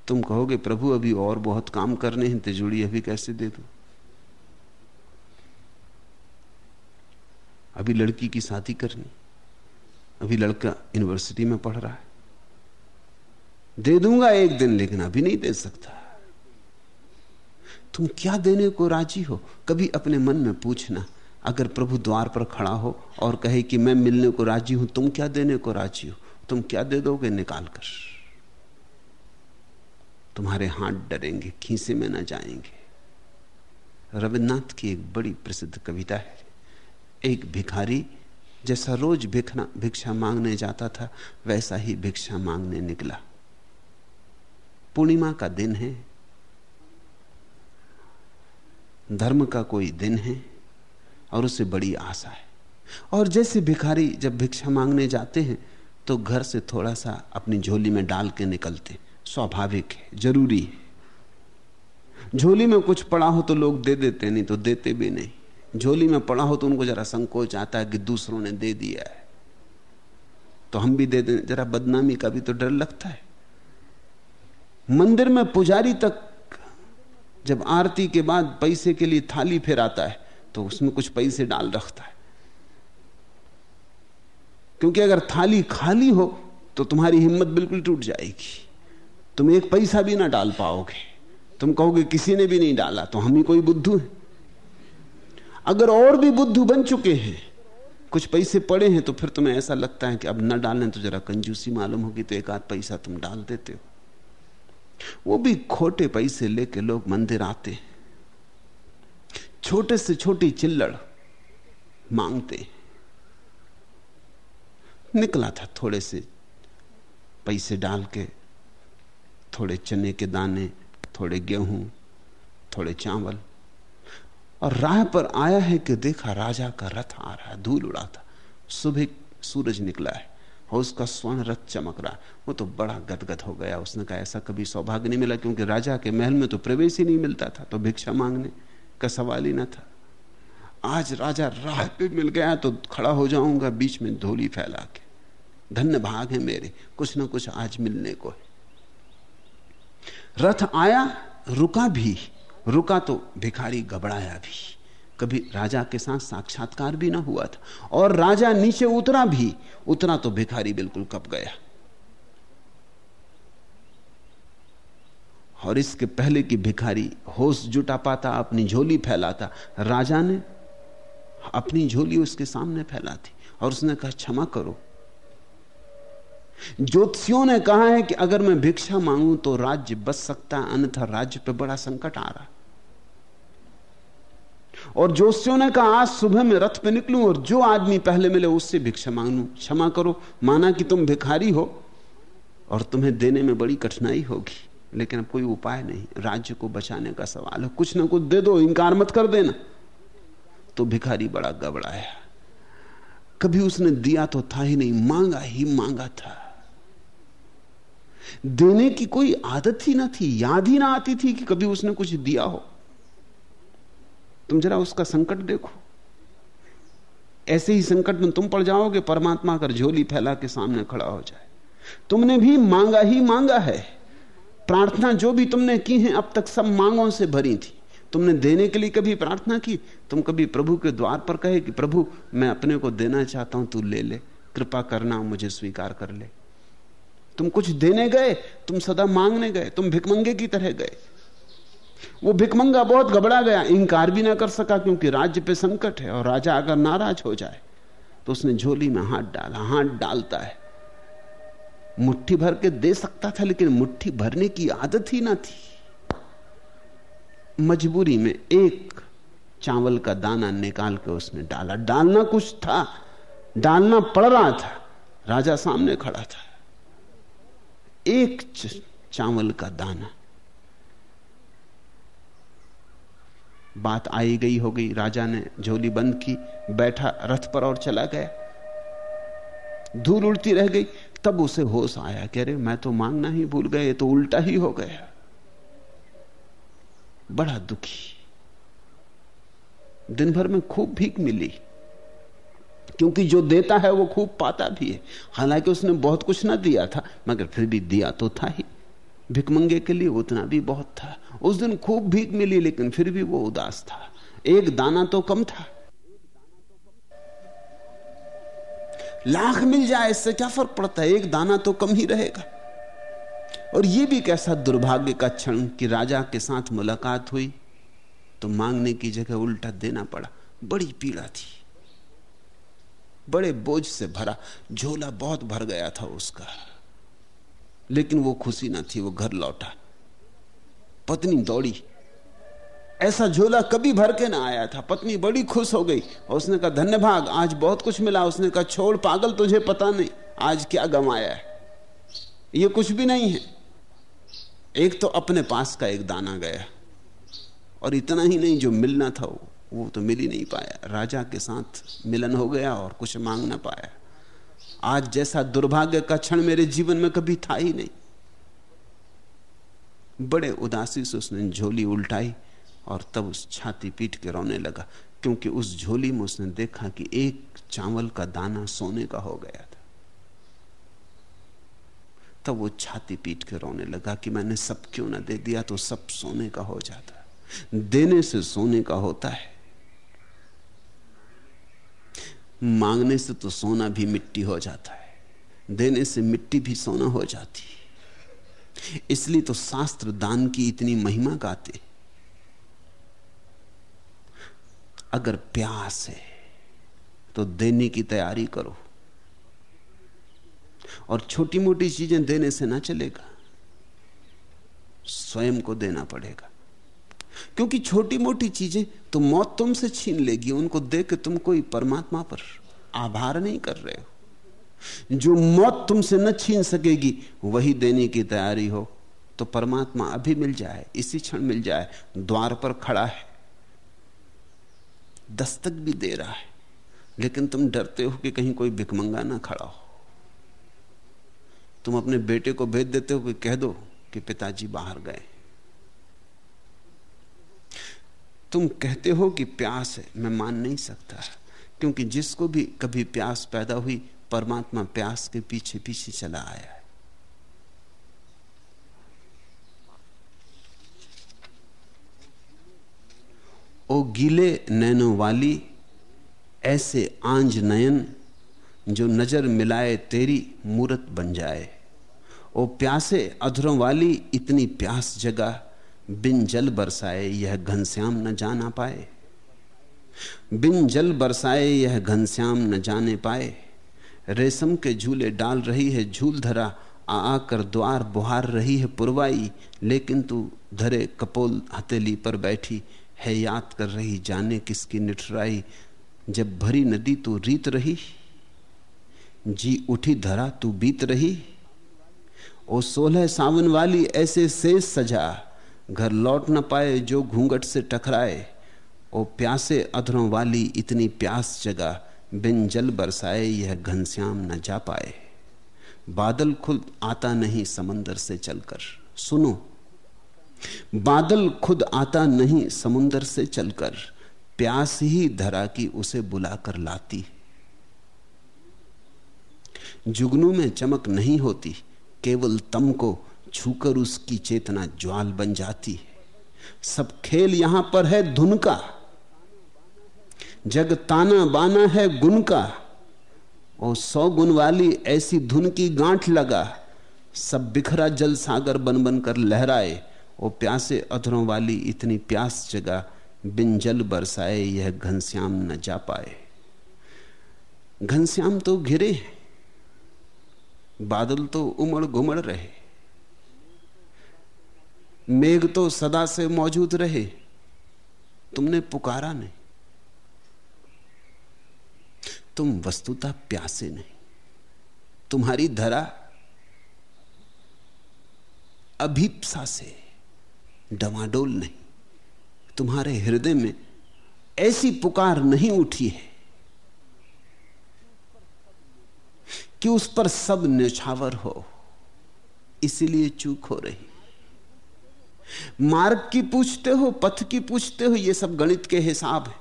तुम कहोगे, प्रभु, अभी और बहुत काम करने हैं तिजोड़ी अभी कैसे दे दू? अभी लड़की की शादी करनी, अभी लड़का यूनिवर्सिटी में पढ़ रहा है। दे दूँगा एक दिन, लेकिन अभी नहीं दे सकता। तुम क्या देने को राज़ी हो? कभी अपने मन में पूछना अगर प्रभु द्वार पर खड़ा हो और कहे कि मैं मिलने को राज़ी हूँ, तुम क्या देने को राज़ी हो? तुम क्या दे दोगे? निकाल कर। तुम्हारे हाथ डरेंगे, खीसे में न जाएँगे। रविन्द्रनाथ की एक बड़ी प्रसिद्ध कविता है। एक भिखारी जैसा रोज भिखना, भिक्षा मांगने जाता था, वैसा ही भिक्षा मांगने निकला। पूर्णिमा का दिन है। धर्म का कोई दिन है। और उसे बड़ी आशा है। और जैसे भिखारी जब भिक्षा मांगने जाते हैं तो घर से थोड़ा सा अपनी झोली में डाल के निकलते स्वाभाविक है, ज़रूरी है। झोली में कुछ पड़ा हो तो लोग दे देते नहीं तो देते भी नहीं। झोली में पड़ा हो तो उनको जरा संकोच आता है कि दूसरों ने दे दिया है। तो हम भी दे दें, जरा बदनामी का भी तो डर लगता है। मंदिर में पुजारी तक जब आरती के बाद पैसे के लिए थाली फेराता है तो उसमें कुछ पैसे डाल रखता है। क्योंकि अगर थाली खाली हो तो तुम्हारी हिम्मत बिल्कुल टूट जाएगी। तुम एक पैसा भी ना डाल पाओगे। तुम कहोगे, किसी ने भी नहीं डाला तो हम ही कोई बुद्धू है। अगर और भी बुद्धू बन चुके हैं, कुछ पैसे पड़े हैं तो फिर तुम्हें ऐसा लगता है कि अब ना डालें तो जरा कंजूसी मालूम होगी तो एक आध पैसा तुम डाल देते हो। वो भी खोटे पैसे लेके लोग मंदिर आते छोटे से छोटी चिल्लड़ मांगते। निकला था थोड़े से पैसे डाल के, थोड़े चने के दाने, थोड़े गेहूँ, थोड़े चावल। और राह पर आया है कि देखा राजा का रथ आ रहा है, धूल उड़ा था। सुबह सूरज निकला है और उसका स्वर्ण रथ चमक रहा वो तो बड़ा गदगद हो गया। उसने कहा, ऐसा कभी सौभाग्य नहीं मिला क्योंकि राजा के महल में तो प्रवेश ही नहीं मिलता था तो भिक्षा मांगने। का सवाल ही ना था। आज राजा राह पे मिल गया तो खड़ा हो जाऊँगा, बीच में धोली फैला के। धन्य भाग है मेरे, कुछ ना कुछ आज मिलने को है। रथ आया, रुका भी। रुका तो भिखारी घबराया भी। कभी राजा के साथ साक्षात्कार भी ना हुआ था। और राजा नीचे उतरा भी। उतरा तो भिखारी बिल्कुल कप गया। और इसके पहले कि भिखारी होश जुटा पाता, अपनी झोली फैलाता। राजा ने अपनी झोली उसके सामने फैला थी और उसने कहा, क्षमा करो। ज्योतिषियों ने कहा है कि अगर मैं भिक्षा मांगू तो राज्य बच सकता है, अन्यथा राज्य पर बड़ा संकट आ रहा। और जोशियों ने कहा, आज सुबह में रथ पे निकलूं और जो आदमी पहले मिले उससे भिक्षा मांग। लू क्षमा करो, माना कि तुम भिखारी हो और तुम्हें देने में बड़ी कठिनाई होगी। लेकिन अब कोई उपाय नहीं। राज्य को बचाने का सवाल है। कुछ ना कुछ दे दो इंकार मत कर देना। तो भिखारी बड़ा गबड़ाया कभी उसने दिया तो था ही नहीं, मांगा ही मांगा था। देने की कोई आदत ही ना थी, याद ही ना आती थी कि कभी उसने कुछ दिया हो। तुम जरा उसका संकट देखो। ऐसे ही संकट में तुम पड़ जाओगे, परमात्मा कर झोली फैला के सामने खड़ा हो जाए। तुमने भी मांगा ही मांगा है। प्रार्थना जो भी तुमने की है, अब तक सब मांगों से भरी थी। तुमने देने के लिए कभी प्रार्थना की? तुम कभी प्रभु के द्वार पर कहे कि, प्रभु, मैं अपने को देना चाहता हूँ, तू ले ले। कृपा करना, मुझे स्वीकार कर ले। तुम कुछ देने गए? तुम सदा मांगने गए? तुम भिकमंगे की तरह गए? वो भिकमंगा बहुत घबरा गया। इंकार भी ना कर सका, क्योंकि राज्य पे संकट है और राजा अगर नाराज़ हो जाए तो उसने झोली में हाथ डाला, हाथ डालता है। मुट्ठी भर के दे सकता था, लेकिन मुट्ठी भरने की आदत ही ना थी। मजबूरी में एक चावल का दाना निकाल के उसने डाला। डालना कुछ था, डालना पड़ रहा था। राजा सामने खड़ा था। एक चावल का दाना। बात आई गई, हो गई। राजा ने झोली बंद की, बैठा, रथ पर और चला गया। धूल उड़ती रह गई। तब उसे होश आया कह रहे मैं तो मांगना ही भूल गए तो उल्टा ही हो गया। बड़ा दुखी। दिन भर में खूब भीख मिली, क्योंकि जो देता है वो खूब पाता भी है। हालाँकि उसने बहुत कुछ ना दिया था, मगर फिर भी दिया तो था ही। भिकमंगे के लिए उतना भी बहुत था। उस दिन खूब भीख मिली, लेकिन फिर भी वो उदास था। एक दाना तो कम था। लाख मिल जाए, इससे क्या फ़र्क पड़ता है? एक दाना तो कम ही रहेगा। और यह भी कैसा दुर्भाग्य का क्षण कि राजा के साथ मुलाकात हुई तो मांगने की जगह उल्टा देना पड़ा। बड़ी पीड़ा थी। बड़े बोझ से भरा झोला बहुत भर गया था उसका। लेकिन वो खुशी ना थी, वो घर लौटा। पत्नी दौड़ी। ऐसा झोला कभी भर के ना आया था। पत्नी बड़ी खुश हो गई और उसने कहा धन्य भाग आज बहुत कुछ मिला। उसने कहा, छोड़, पागल, तुझे पता नहीं, आज क्या गमाया है? ये कुछ भी नहीं है। एक तो अपने पास का एक दाना गया और इतना ही नहीं जो मिलना था वो वो तो मिल ही नहीं पाया। राजा के साथ मिलन हो गया और कुछ मांग ना पाया। आज जैसा दुर्भाग्य का क्षण मेरे जीवन में कभी था ही नहीं। बड़े उदासी से उसने झोली उल्टाई। और तब उस छाती पीट के रोने लगा, क्योंकि उस झोली में उसने देखा कि एक चावल का दाना सोने का हो गया था। तब वो छाती पीट के रोने लगा कि मैंने सब क्यों ना दे दिया तो सब सोने का हो जाता। देने से सोने का होता है। मांगने से तो सोना भी मिट्टी हो जाता है। देने से मिट्टी भी सोना हो जाती। है इसलिए तो शास्त्र दान की इतनी महिमा गाते अगर प्यास है तो देने की तैयारी करो। और छोटी मोटी चीज़ें देने से ना चलेगा, स्वयं को देना पड़ेगा। क्योंकि छोटी मोटी चीज़ें तो मौत तुमसे छीन लेगी, उनको देख के तुम कोई परमात्मा पर आभार नहीं कर रहे हो। जो मौत तुमसे न छीन सकेगी, वही देने की तैयारी हो तो परमात्मा अभी मिल जाए, इसी क्षण मिल जाए, द्वार पर खड़ा है। दस्तक भी दे रहा है। लेकिन तुम डरते हो कि कहीं कोई भिकमंगा ना खड़ा हो। तुम अपने बेटे को भेज देते हो कि कह दो कि पिताजी बाहर गए। तुम कहते हो कि प्यास है, मैं मान नहीं सकता, क्योंकि जिसको भी कभी प्यास पैदा हुई, परमात्मा प्यास के पीछे पीछे चला आया है। ओ गीले नैनो वाली ऐसे आंज नयन जो नज़र मिलाए तेरी मूरत बन जाए। ओ प्यासे अधरों वाली इतनी प्यास जगह बिन जल बरसाए यह घनश्याम न जाना पाए। बिन जल बरसाए यह घनश्याम न जाने पाए। रेशम के झूले डाल रही है झूल धरा, आ आकर द्वार बुहार रही है पुरवाई, लेकिन तू धरे कपोल हथेली पर बैठी है याद कर रही, जाने किसकी निठराई। जब भरी नदी तू रीत रही, जी उठी धरा तू बीत रही। ओ सोलह सावन वाली ऐसे शेष सजा, घर लौट न पाए जो घूंघट से टकराए। ओ प्यासे अधरों वाली इतनी प्यास जगा, बिन जल बरसाए यह घनश्याम न जा पाए। बादल खुद आता नहीं समंदर से चलकर। सुनो बादल खुद आता नहीं समुंदर से चलकर, प्यास ही धरा की उसे बुलाकर लाती। जुगनू में चमक नहीं होती, केवल तम को छूकर उसकी चेतना ज्वाल बन जाती। है सब खेल यहाँ पर है धुन का, जग ताना बाना है गुण का और सौ गुण वाली ऐसी धुन की गांठ लगा, सब बिखरा जल सागर बन बन कर लहराए। और प्यासे अधरों वाली इतनी प्यास जगा बिन जल बरसाए यह घनश्याम न जा पाए। घनश्याम तो घिरे बादल तो उमड़ घुमड़ रहे। मेघ तो सदा से मौजूद रहे, तुमने पुकारा नहीं। तुम वस्तुतः प्यासे नहीं, तुम्हारी धरा अभीपसा से। डवाडोल नहीं। तुम्हारे हृदय में ऐसी पुकार नहीं उठी है कि उस पर सब निछावर हो। इसलिए चूक हो रही। मार्ग की पूछते हो, पथ की पूछते हो, ये सब गणित के हिसाब है।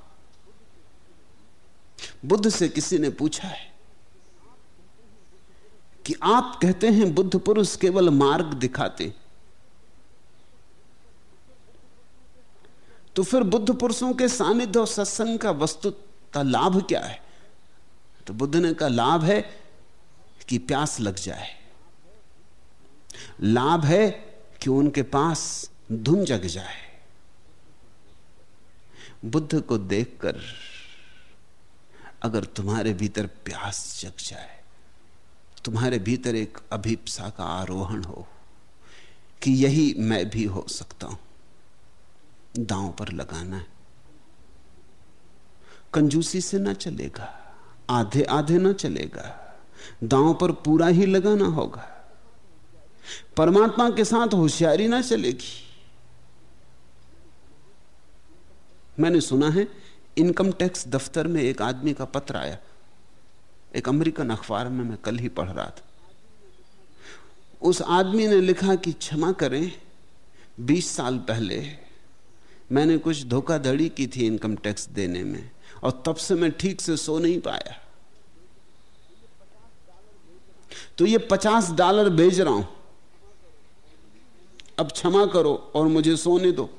बुद्ध से किसी ने पूछा है कि आप कहते हैं बुद्ध पुरुष केवल मार्ग दिखाते तो फिर बुद्ध पुरुषों के सानिध्य और सत्संग का वस्तुता लाभ क्या है? तो बुद्ध ने का लाभ है कि प्यास लग जाए। लाभ है कि उनके पास धुन जग जाए। बुद्ध को देखकर अगर तुम्हारे भीतर प्यास जग जाए, तुम्हारे भीतर एक अभिप्सा का आरोहण हो कि यही मैं भी हो सकता हूँ। दांव पर लगाना है। कंजूसी से ना चलेगा, आधे आधे ना चलेगा, दांव पर पूरा ही लगाना होगा। परमात्मा के साथ होशियारी ना चलेगी। मैंने सुना है, इनकम टैक्स दफ्तर में एक आदमी का पत्र आया। एक अमेरिकन अखबार में मैं कल ही पढ़ रहा था। उस आदमी ने लिखा कि क्षमा करें 20 साल पहले मैंने कुछ धोखाधड़ी की थी इनकम टैक्स देने में, और तब से मैं ठीक से सो नहीं पाया। तो ये 50 डॉलर भेज रहा हूँ। अब क्षमा करो और मुझे सोने दो।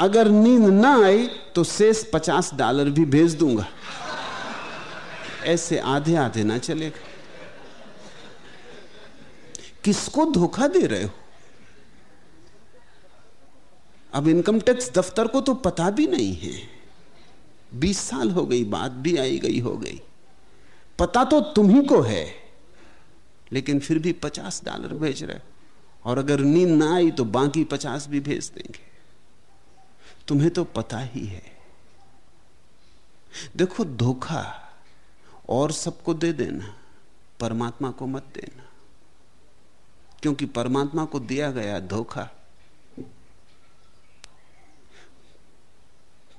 अगर नींद ना आई तो शेष पचास डॉलर भी भेज दूँगा। ऐसे आधे आधे ना चलेगा। किसको धोखा दे रहे हो? अब इनकम टैक्स दफ्तर को तो पता भी नहीं है। बीस साल हो गई, बात भी आई गई, हो गई। पता तो तुम्ही को है, लेकिन फिर भी पचास डॉलर भेज रहे और अगर नींद ना आई तो बाकी पचास भी भेज देंगे। तुम्हें तो पता ही है। देखो, धोखा और सबको दे देना, परमात्मा को मत देना। क्योंकि परमात्मा को दिया गया धोखा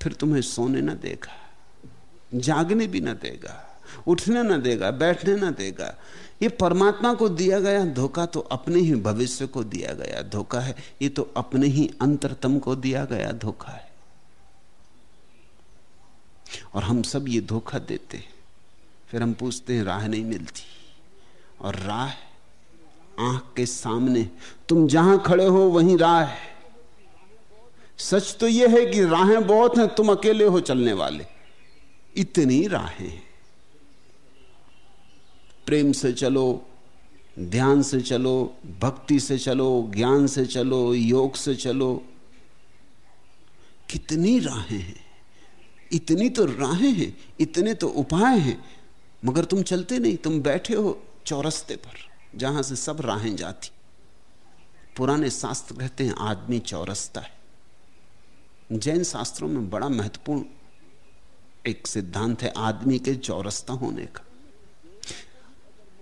फिर तुम्हें सोने ना देगा, जागने भी ना देगा, उठने ना देगा, बैठने ना देगा। ये परमात्मा को दिया गया धोखा तो अपने ही भविष्य को दिया गया धोखा है, ये तो अपने ही अंतरतम को दिया गया धोखा है। और हम सब ये धोखा देते हैं। फिर हम पूछते हैं, राह नहीं मिलती। और राह आँख के सामने, तुम जहाँ खड़े हो वहीं राह है। सच तो यह है कि राहें बहुत हैं, तुम अकेले हो चलने वाले। इतनी राहें हैं। प्रेम से चलो, ध्यान से चलो, भक्ति से चलो, ज्ञान से चलो, योग से चलो। कितनी राहें हैं। इतनी तो राहें हैं, इतने तो उपाय हैं। मगर तुम चलते नहीं, तुम बैठे हो चौरस्ते पर, जहाँ से सब राहें जाती। पुराने शास्त्र कहते हैं, आदमी चौरस्ता है। जैन शास्त्रों में बड़ा महत्वपूर्ण एक सिद्धांत है आदमी के चौरस्ता होने का।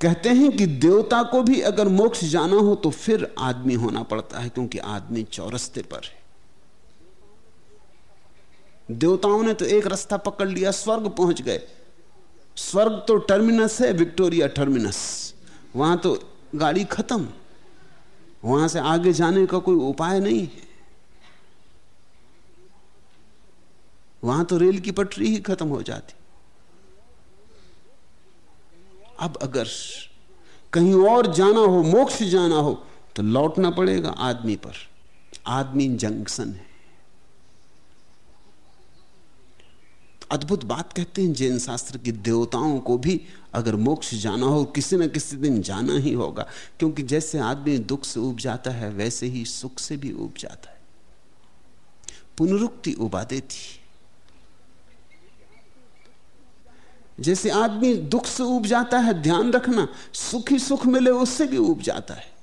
कहते हैं कि देवता को भी अगर मोक्ष जाना हो तो फिर आदमी होना पड़ता है, क्योंकि आदमी चौरस्ते पर है। देवताओं ने तो एक रास्ता पकड़ लिया, स्वर्ग पहुँच गए। स्वर्ग तो टर्मिनस है, विक्टोरिया टर्मिनस। वहाँ तो गाड़ी खत्म। वहाँ से आगे जाने का कोई उपाय नहीं है। वहाँ तो रेल की पटरी ही खत्म हो जाती। अब अगर कहीं और जाना हो, मोक्ष जाना हो तो लौटना पड़ेगा आदमी पर। आदमी जंक्शन है। अद्भुत बात कहते हैं, जैन शास्त्र की देवताओं को भी अगर मोक्ष जाना हो, किसी न किसी दिन जाना ही होगा। क्योंकि जैसे आदमी दुख से उब जाता है, वैसे ही सुख से भी उब जाता है। पुनरुक्ति उबा देती जैसे आदमी दुख से उब जाता है, ध्यान रखना, सुख सुख मिले उससे भी उब जाता है।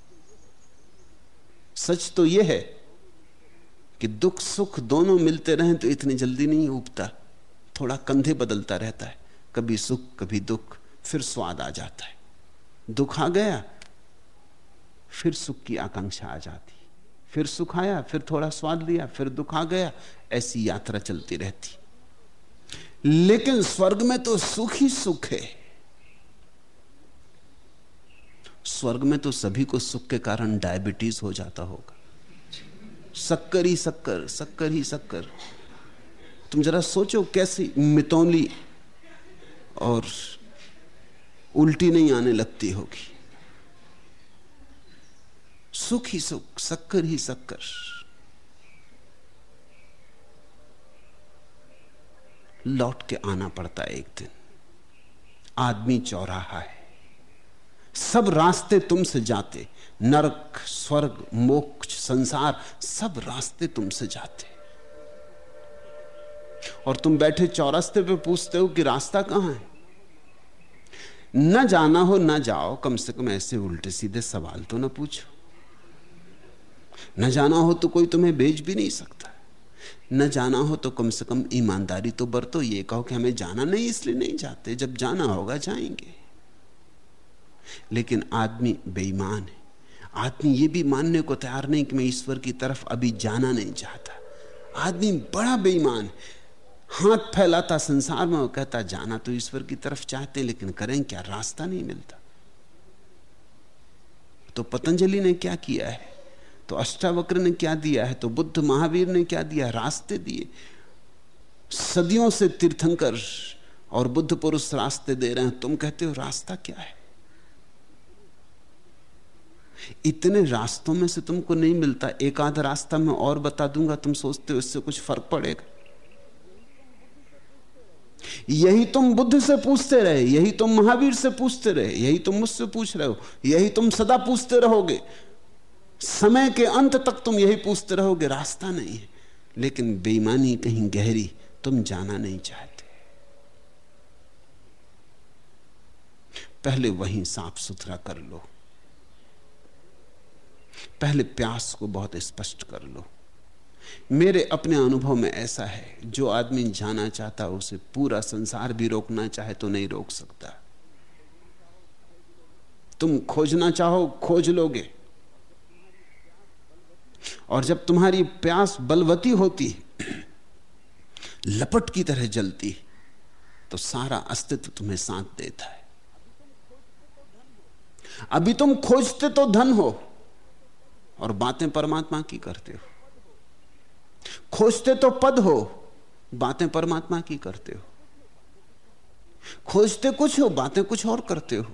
सच तो यह है कि दुख सुख दोनों मिलते रहें तो इतनी जल्दी नहीं उबता थोड़ा कंधे बदलता रहता है। कभी सुख, कभी दुख, फिर स्वाद आ जाता है। दुख आ गया, फिर सुख की आकांक्षा आ जाती। फिर सुख आया, फिर थोड़ा स्वाद लिया, फिर दुख आ गया, ऐसी यात्रा चलती रहती। लेकिन स्वर्ग में तो सुख ही सुख है। स्वर्ग में तो सभी को सुख के कारण डायबिटीज़ हो जाता होगा। शक्कर ही शक्कर शक्कर ही शक्कर। तुम जरा सोचो कैसी मितौली और उल्टी नहीं आने लगती होगी। सुख ही सुख, शक्कर ही शक्कर। लौट के आना पड़ता एक दिन। आदमी चौराहा है। सब रास्ते तुमसे जाते। नरक, स्वर्ग, मोक्ष, संसार, सब रास्ते तुमसे जाते। और तुम बैठे चौरास्ते पे पूछते हो कि रास्ता कहाँ है? न जाना हो, ना जाओ, कम से कम ऐसे उल्टे सीधे सवाल तो ना पूछो। न जाना हो तो कोई तुम्हें बेच भी नहीं सकता। न जाना हो तो कम से कम ईमानदारी तो बरतो। ये कहो कि हमें जाना नहीं, इसलिए नहीं जाते। जब जाना होगा, जाएँगे। लेकिन आदमी बेईमान है। आदमी ये भी मानने को तैयार नहीं कि मैं ईश्वर की तरफ़ अभी जाना नहीं चाहता। आदमी बड़ा बेईमान हाथ फैलाता संसार में वो कहता, जाना तो ईश्वर की तरफ़ चाहते लेकिन करें क्या? रास्ता नहीं मिलता। तो पतंजलि ने क्या किया है? तो अष्टावक्र ने क्या दिया है? तो बुद्ध महावीर ने क्या दिया रास्ते दिए। सदियों से तीर्थंकर और बुद्ध पुरुष रास्ते दे रहे हैं। तुम कहते हो, रास्ता क्या है? इतने रास्तों में से तुमको नहीं मिलता। एक आध रास्ता मैं और बता दूँगा, तुम सोचते हो इससे कुछ फ़र्क पड़ेगा। यही तुम बुद्ध से पूछते रहे, यही तुम महावीर से पूछते रहे, यही तुम मुझसे पूछ रहे हो, यही तुम सदा पूछते रहोगे। समय के अंत तक तुम यही पूछते रहोगे, रास्ता नहीं है। लेकिन बेईमानी कहीं गहरी तुम जाना नहीं चाहते। पहले वहीं साफ़ सुथरा कर लो। पहले प्यास को बहुत स्पष्ट कर लो। मेरे अपने अनुभव में ऐसा है, जो आदमी जाना चाहता उसे पूरा संसार भी रोकना चाहे तो नहीं रोक सकता। तुम खोजना चाहो, खोज लोगे। और जब तुम्हारी प्यास बलवती होती लपट की तरह जलती तो सारा अस्तित्व तुम्हें साथ देता है। अभी तुम खोजते तो धन हो और बातें परमात्मा की करते हो। खोजते तो पद हो, बातें परमात्मा की करते हो। खोजते कुछ हो, बातें कुछ और करते हो।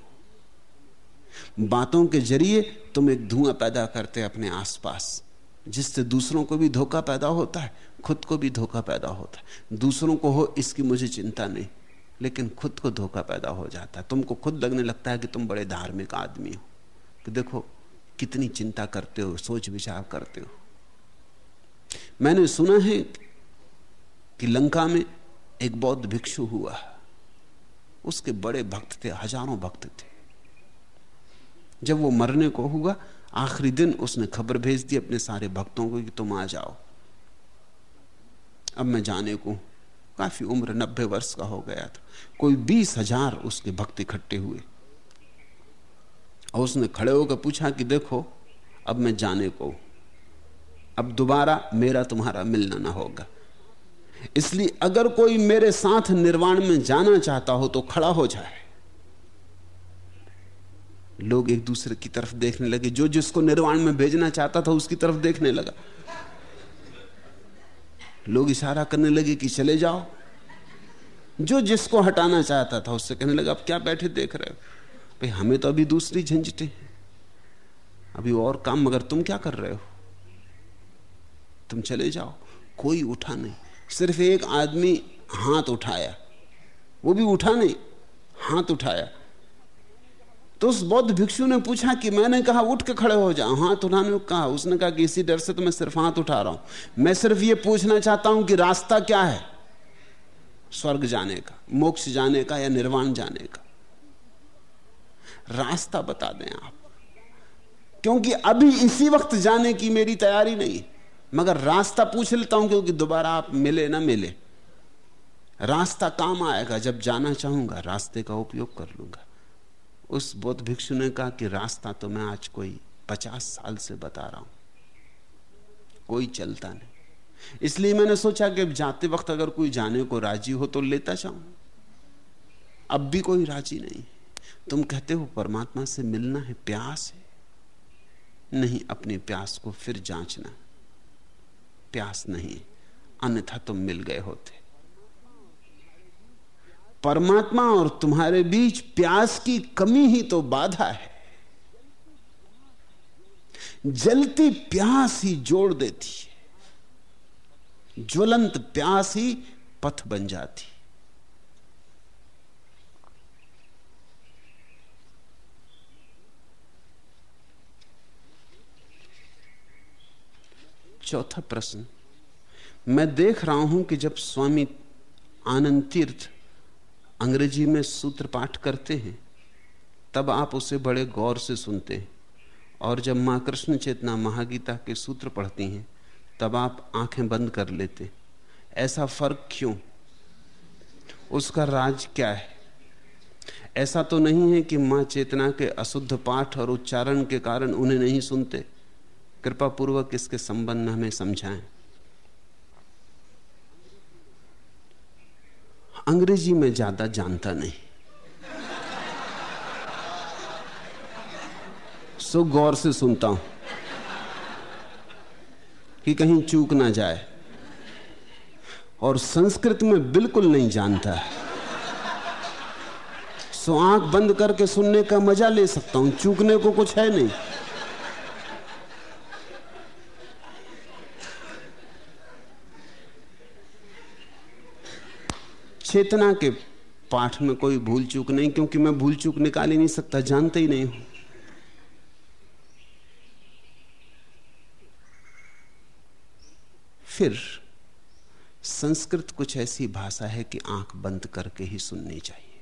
बातों के ज़रिए तुम एक धुआँ पैदा करते अपने आसपास। जिससे दूसरों को भी धोखा पैदा होता है, खुद को भी धोखा पैदा होता है। दूसरों को हो, इसकी मुझे चिंता नहीं, लेकिन खुद को धोखा पैदा हो जाता है। तुमको खुद लगने लगता है कि तुम बड़े धार्मिक आदमी हो। कि देखो, कितनी चिंता करते हो सोच विचार करते हो। मैंने सुना है कि लंका में एक बौद्ध भिक्षु हुआ। उसके बड़े भक्त थे, हज़ारों भक्त थे। जब वो मरने को हुआ आखिरी दिन उसने खबर भेज दी अपने सारे भक्तों को कि तुम आ जाओ। अब मैं जाने को काफ़ी उम्र नब्बे वर्ष का हो गया था। कोई बीस हज़ार उसके भक्त इकट्ठे हुए। और उसने खड़े होकर पूछा कि देखो, अब मैं जाने को अब दोबारा मेरा तुम्हारा मिलना ना होगा। इसलिए अगर कोई मेरे साथ निर्वाण में जाना चाहता हो तो खड़ा हो जाए। लोग एक दूसरे की तरफ़ देखने लगे। जो जिसको निर्वाण में भेजना चाहता था, उसकी तरफ़ देखने लगा। लोग इशारा करने लगे कि चले जाओ। जो जिसको हटाना चाहता था, उससे कहने लगा अब क्या बैठे देख रहे हो? भाई, हमें तो अभी दूसरी झंझटें हैं। अभी और काम, मगर तुम क्या कर रहे हो? तुम चले जाओ। कोई उठा नहीं। सिर्फ़ एक आदमी हाथ उठाया। वो भी उठा नहीं, हाथ उठाया। तो उस बौद्ध भिक्षु ने पूछा कि मैंने कहा, उठ के खड़े हो जाओ हाथ उठाने को कहा, उसने कहा कि इसी डर से तो मैं सिर्फ़ हाथ उठा रहा हूँ। मैं सिर्फ़ ये पूछना चाहता हूँ कि रास्ता क्या है? स्वर्ग जाने का, मोक्ष जाने का या निर्वाण जाने का? रास्ता बता दें आप। क्योंकि अभी इसी वक्त जाने की मेरी तैयारी नहीं। मगर रास्ता पूछ लेता हूँ, क्योंकि दोबारा आप मिले ना मिले। रास्ता काम आएगा, जब जाना चाहूँगा, रास्ते का उपयोग कर लूँगा। उस बौद्ध भिक्षु ने कहा कि रास्ता तो मैं आज कोई पचास साल से बता रहा हूँ। कोई चलता नहीं। इसलिए मैंने सोचा कि जाते वक्त अगर कोई जाने को राज़ी हो तो लेता जाऊँ। अब भी कोई राज़ी नहीं। तुम कहते हो परमात्मा से मिलना है प्यास है। नहीं, अपनी प्यास को फिर जांचना। प्यास नहीं, अन्यथा तुम मिल गए होते। परमात्मा और तुम्हारे बीच प्यास की कमी ही तो बाधा है। जलती प्यास ही जोड़ देती है। ज्वलंत प्यास ही पथ बन जाती चौथा प्रश्न। मैं देख रहा हूँ कि जब स्वामी आनंद तीर्थ अंग्रेज़ी में सूत्र पाठ करते हैं, तब आप उसे बड़े गौर से सुनते हैं। और जब माँ कृष्ण चेतना महागीता के सूत्र पढ़ती हैं, तब आप आँखें बंद कर लेते ऐसा फ़र्क क्यों? उसका राज क्या है? ऐसा तो नहीं है कि माँ चेतना के अशुद्ध पाठ और उच्चारण के कारण उन्हें नहीं सुनते। कृपा पूर्वक इसके संबंध हमें समझाएँ। अंग्रेज़ी में ज़्यादा जानता नहीं। सो गौर से सुनता हूँ कि कहीं चूक ना जाए। और संस्कृत में बिल्कुल नहीं जानता। है सो आँख बंद करके सुनने का मज़ा ले सकता हूँ, चूकने को कुछ है नहीं। चेतना के पाठ में कोई भूल चूक नहीं, क्योंकि मैं भूल चूक निकाल ही नहीं सकता, जानते ही नहीं हूँ। फिर संस्कृत कुछ ऐसी भाषा है कि आँख बंद करके ही सुननी चाहिए।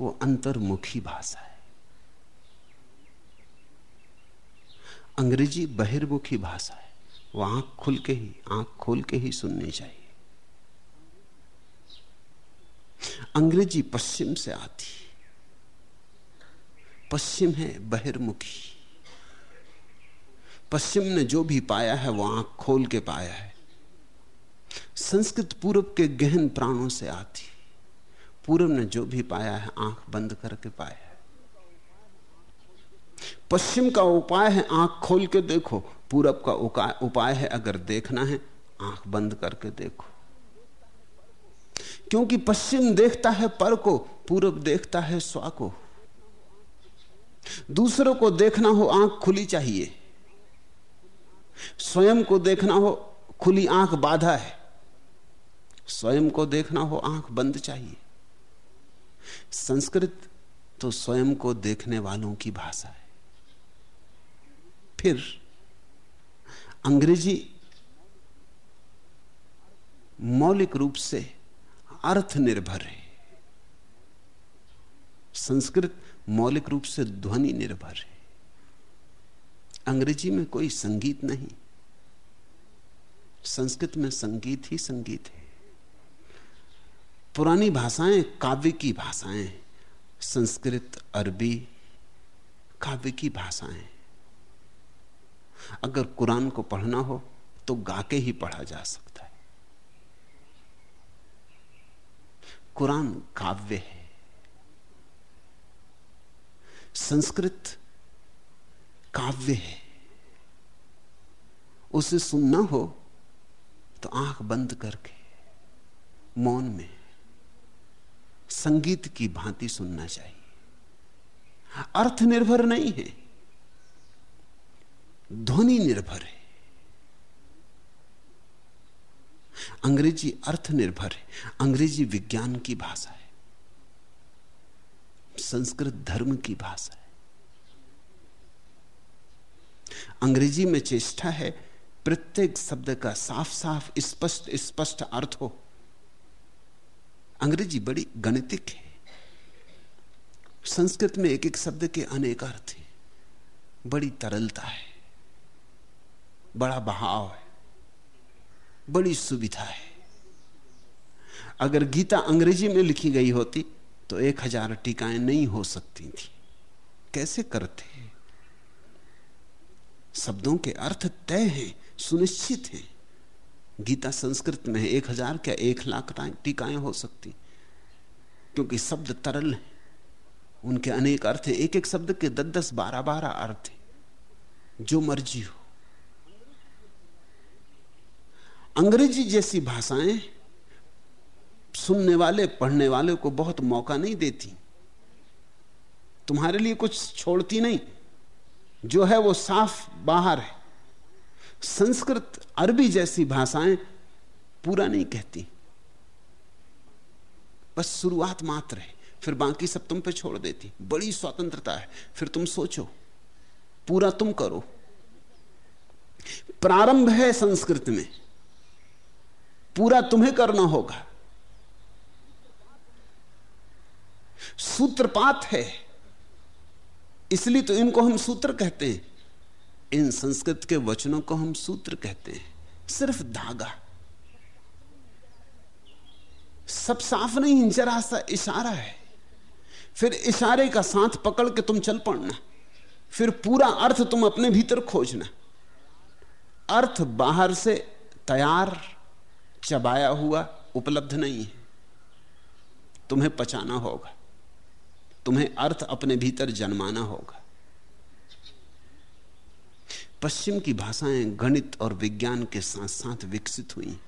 वो अंतर्मुखी भाषा है। अंग्रेज़ी बहिर्मुखी भाषा है। वो आँख खुल के ही, आँख खोल के ही सुननी चाहिए। अंग्रेज़ी पश्चिम से आती। पश्चिम है बहिर्मुखी। पश्चिम ने जो भी पाया है, वो आँख खोल के पाया है। संस्कृत पूर्व के गहन प्राणों से आती। पूर्व ने जो भी पाया है, आँख बंद करके पाया है। पश्चिम का उपाय है, आँख खोल के देखो। पूरब का उपाय है, अगर देखना है, आँख बंद करके देखो। क्योंकि पश्चिम देखता है पर को, पूरब देखता है स्वा को। दूसरों को देखना हो आँख खुली चाहिए। स्वयं को देखना हो खुली आँख बाधा है। स्वयं को देखना हो आँख बंद चाहिए। संस्कृत तो स्वयं को देखने वालों की भाषा है। फिर अंग्रेज़ी मौलिक रूप से अर्थ निर्भर है। संस्कृत मौलिक रूप से ध्वनि निर्भर है। अंग्रेज़ी में कोई संगीत नहीं। संस्कृत में संगीत ही संगीत है। पुरानी भाषाएँ काव्य की भाषाएँ, संस्कृत, अरबी काव्य की भाषाएँ। अगर कुरान को पढ़ना हो तो गाके ही पढ़ा जा सकता है कुरान काव्य है। संस्कृत काव्य है। उसे सुनना हो तो आँख बंद करके, मौन में संगीत की भांति सुनना चाहिए। अर्थ निर्भर नहीं है, ध्वनि निर्भर है। अंग्रेज़ी अर्थ निर्भर है, अंग्रेज़ी विज्ञान की भाषा है, संस्कृत धर्म की भाषा है। अंग्रेज़ी में चेष्टा है, प्रत्येक शब्द का साफ़ साफ़ स्पष्ट स्पष्ट अर्थ हो। अंग्रेज़ी बड़ी गणितिक है। संस्कृत में एक एक शब्द के अनेक अर्थ हैं। बड़ी तरलता है, बड़ा बहाव है। बड़ी सुविधा है। अगर गीता अंग्रेज़ी में लिखी गई होती तो एक हज़ार टीकाएँ नहीं हो सकती थी। कैसे करते शब्दों के अर्थ तय हैं, सुनिश्चित हैं। गीता संस्कृत में है, एक हज़ार क्या एक लाख टीकाएँ हो सकती? क्योंकि शब्द तरल हैं। उनके अनेक अर्थ हैं। एक एक शब्द के दस दस, बारह बारह अर्थ हैं। जो मर्ज़ी हो। अंग्रेज़ी जैसी भाषाएँ सुनने वाले, पढ़ने वाले को बहुत मौका नहीं देती। तुम्हारे लिए कुछ छोड़ती नहीं। जो है वो साफ़ बाहर है। संस्कृत अरबी जैसी भाषाएँ पूरा नहीं कहती। बस शुरुआत मात्र है। फिर बाकी सब तुम पे छोड़ देती। बड़ी स्वतंत्रता है। फिर तुम सोचो। पूरा तुम करो। प्रारंभ है संस्कृत में। पूरा तुम्हें करना होगा। सूत्रपात है। इसलिए तो इनको हम सूत्र कहते हैं। इन संस्कृत के वचनों को हम सूत्र कहते हैं। सिर्फ़ धागा। सब साफ़ नहीं, जरा सा इशारा है। फिर इशारे का साथ पकड़ के तुम चल पड़ना। फिर पूरा अर्थ तुम अपने भीतर खोजना। अर्थ बाहर से तैयार चबाया हुआ उपलब्ध नहीं है। तुम्हें पचाना होगा। तुम्हें अर्थ अपने भीतर जन्माना होगा। पश्चिम की भाषाएँ गणित और विज्ञान के साथ साथ विकसित हुई।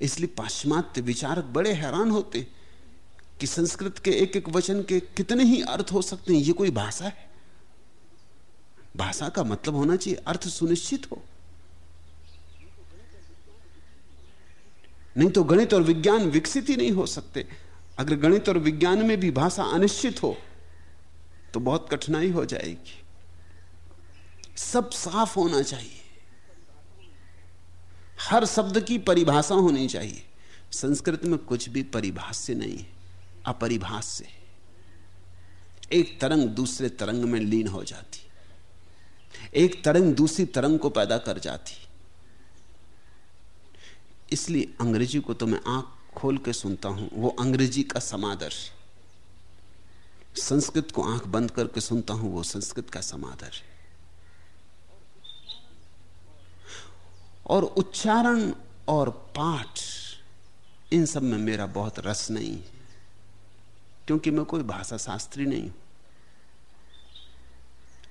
इसलिए पाश्चिमात्य विचारक बड़े हैरान होते कि संस्कृत के एक एक वचन के कितने ही अर्थ हो सकते हैं। ये कोई भाषा है? भाषा का मतलब होना चाहिए, अर्थ सुनिश्चित हो। नहीं तो गणित और विज्ञान विकसित ही नहीं हो सकते। अगर गणित और विज्ञान में भी भाषा अनिश्चित हो तो बहुत कठिनाई हो जाएगी। सब साफ़ होना चाहिए। हर शब्द की परिभाषा होनी चाहिए। संस्कृत में कुछ भी परिभाष्य नहीं है, अपरिभाष्य एक तरंग दूसरे तरंग में लीन हो जाती। एक तरंग दूसरी तरंग को पैदा कर जाती। इसलिए अंग्रेज़ी को तो मैं आँख खोल के सुनता हूँ, वो अंग्रेज़ी का समादर्श संस्कृत को आँख बंद करके सुनता हूँ, वो संस्कृत का समादर। है और उच्चारण और पाठ, इन सब में मेरा बहुत रस नहीं है, क्योंकि मैं कोई भाषा शास्त्री नहीं हूँ।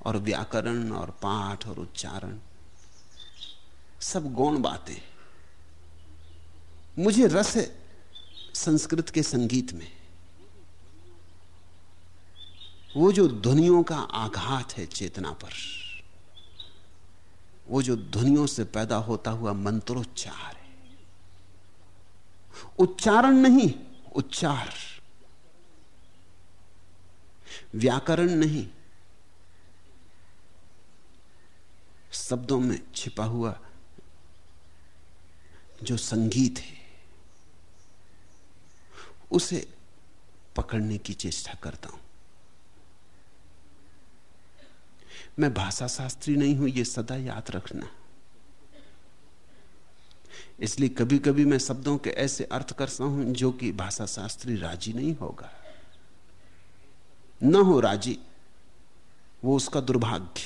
और व्याकरण और पाठ और उच्चारण, सब गौण बातें मुझे रस है संस्कृत के संगीत में। वो जो ध्वनियों का आघात है चेतना पर, वो जो ध्वनियों से पैदा होता हुआ मंत्रोच्चार है। उच्चारण नहीं, उच्चार। व्याकरण नहीं, शब्दों में छिपा हुआ जो संगीत है। उसे पकड़ने की चेष्टा करता हूँ। मैं भाषा शास्त्री नहीं हूँ यह सदा याद रखना। इसलिए कभी कभी मैं शब्दों के ऐसे अर्थ करता हूँ जो कि भाषा शास्त्री राज़ी नहीं होगा। न हो राज़ी, वो उसका दुर्भाग्य।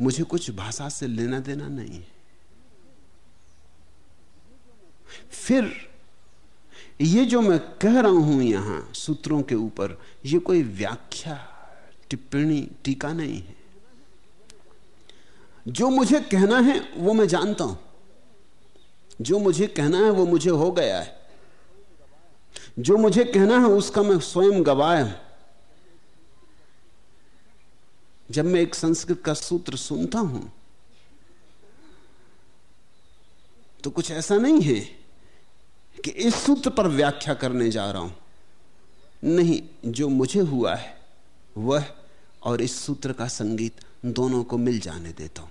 मुझे कुछ भाषा से लेना देना नहीं है। फिर ये जो मैं कह रहा हूँ यहाँ सूत्रों के ऊपर, ये कोई व्याख्या, टिप्पणी, टीका नहीं है। जो मुझे कहना है, वो मैं जानता हूँ। जो मुझे कहना है, वो मुझे हो गया है। जो मुझे कहना है, उसका मैं स्वयं गवाह हूँ। जब मैं एक संस्कृत का सूत्र सुनता हूँ तो कुछ ऐसा नहीं है कि इस सूत्र पर व्याख्या करने जा रहा हूँ। नहीं, जो मुझे हुआ है, वह और इस सूत्र का संगीत दोनों को मिल जाने देता हूँ।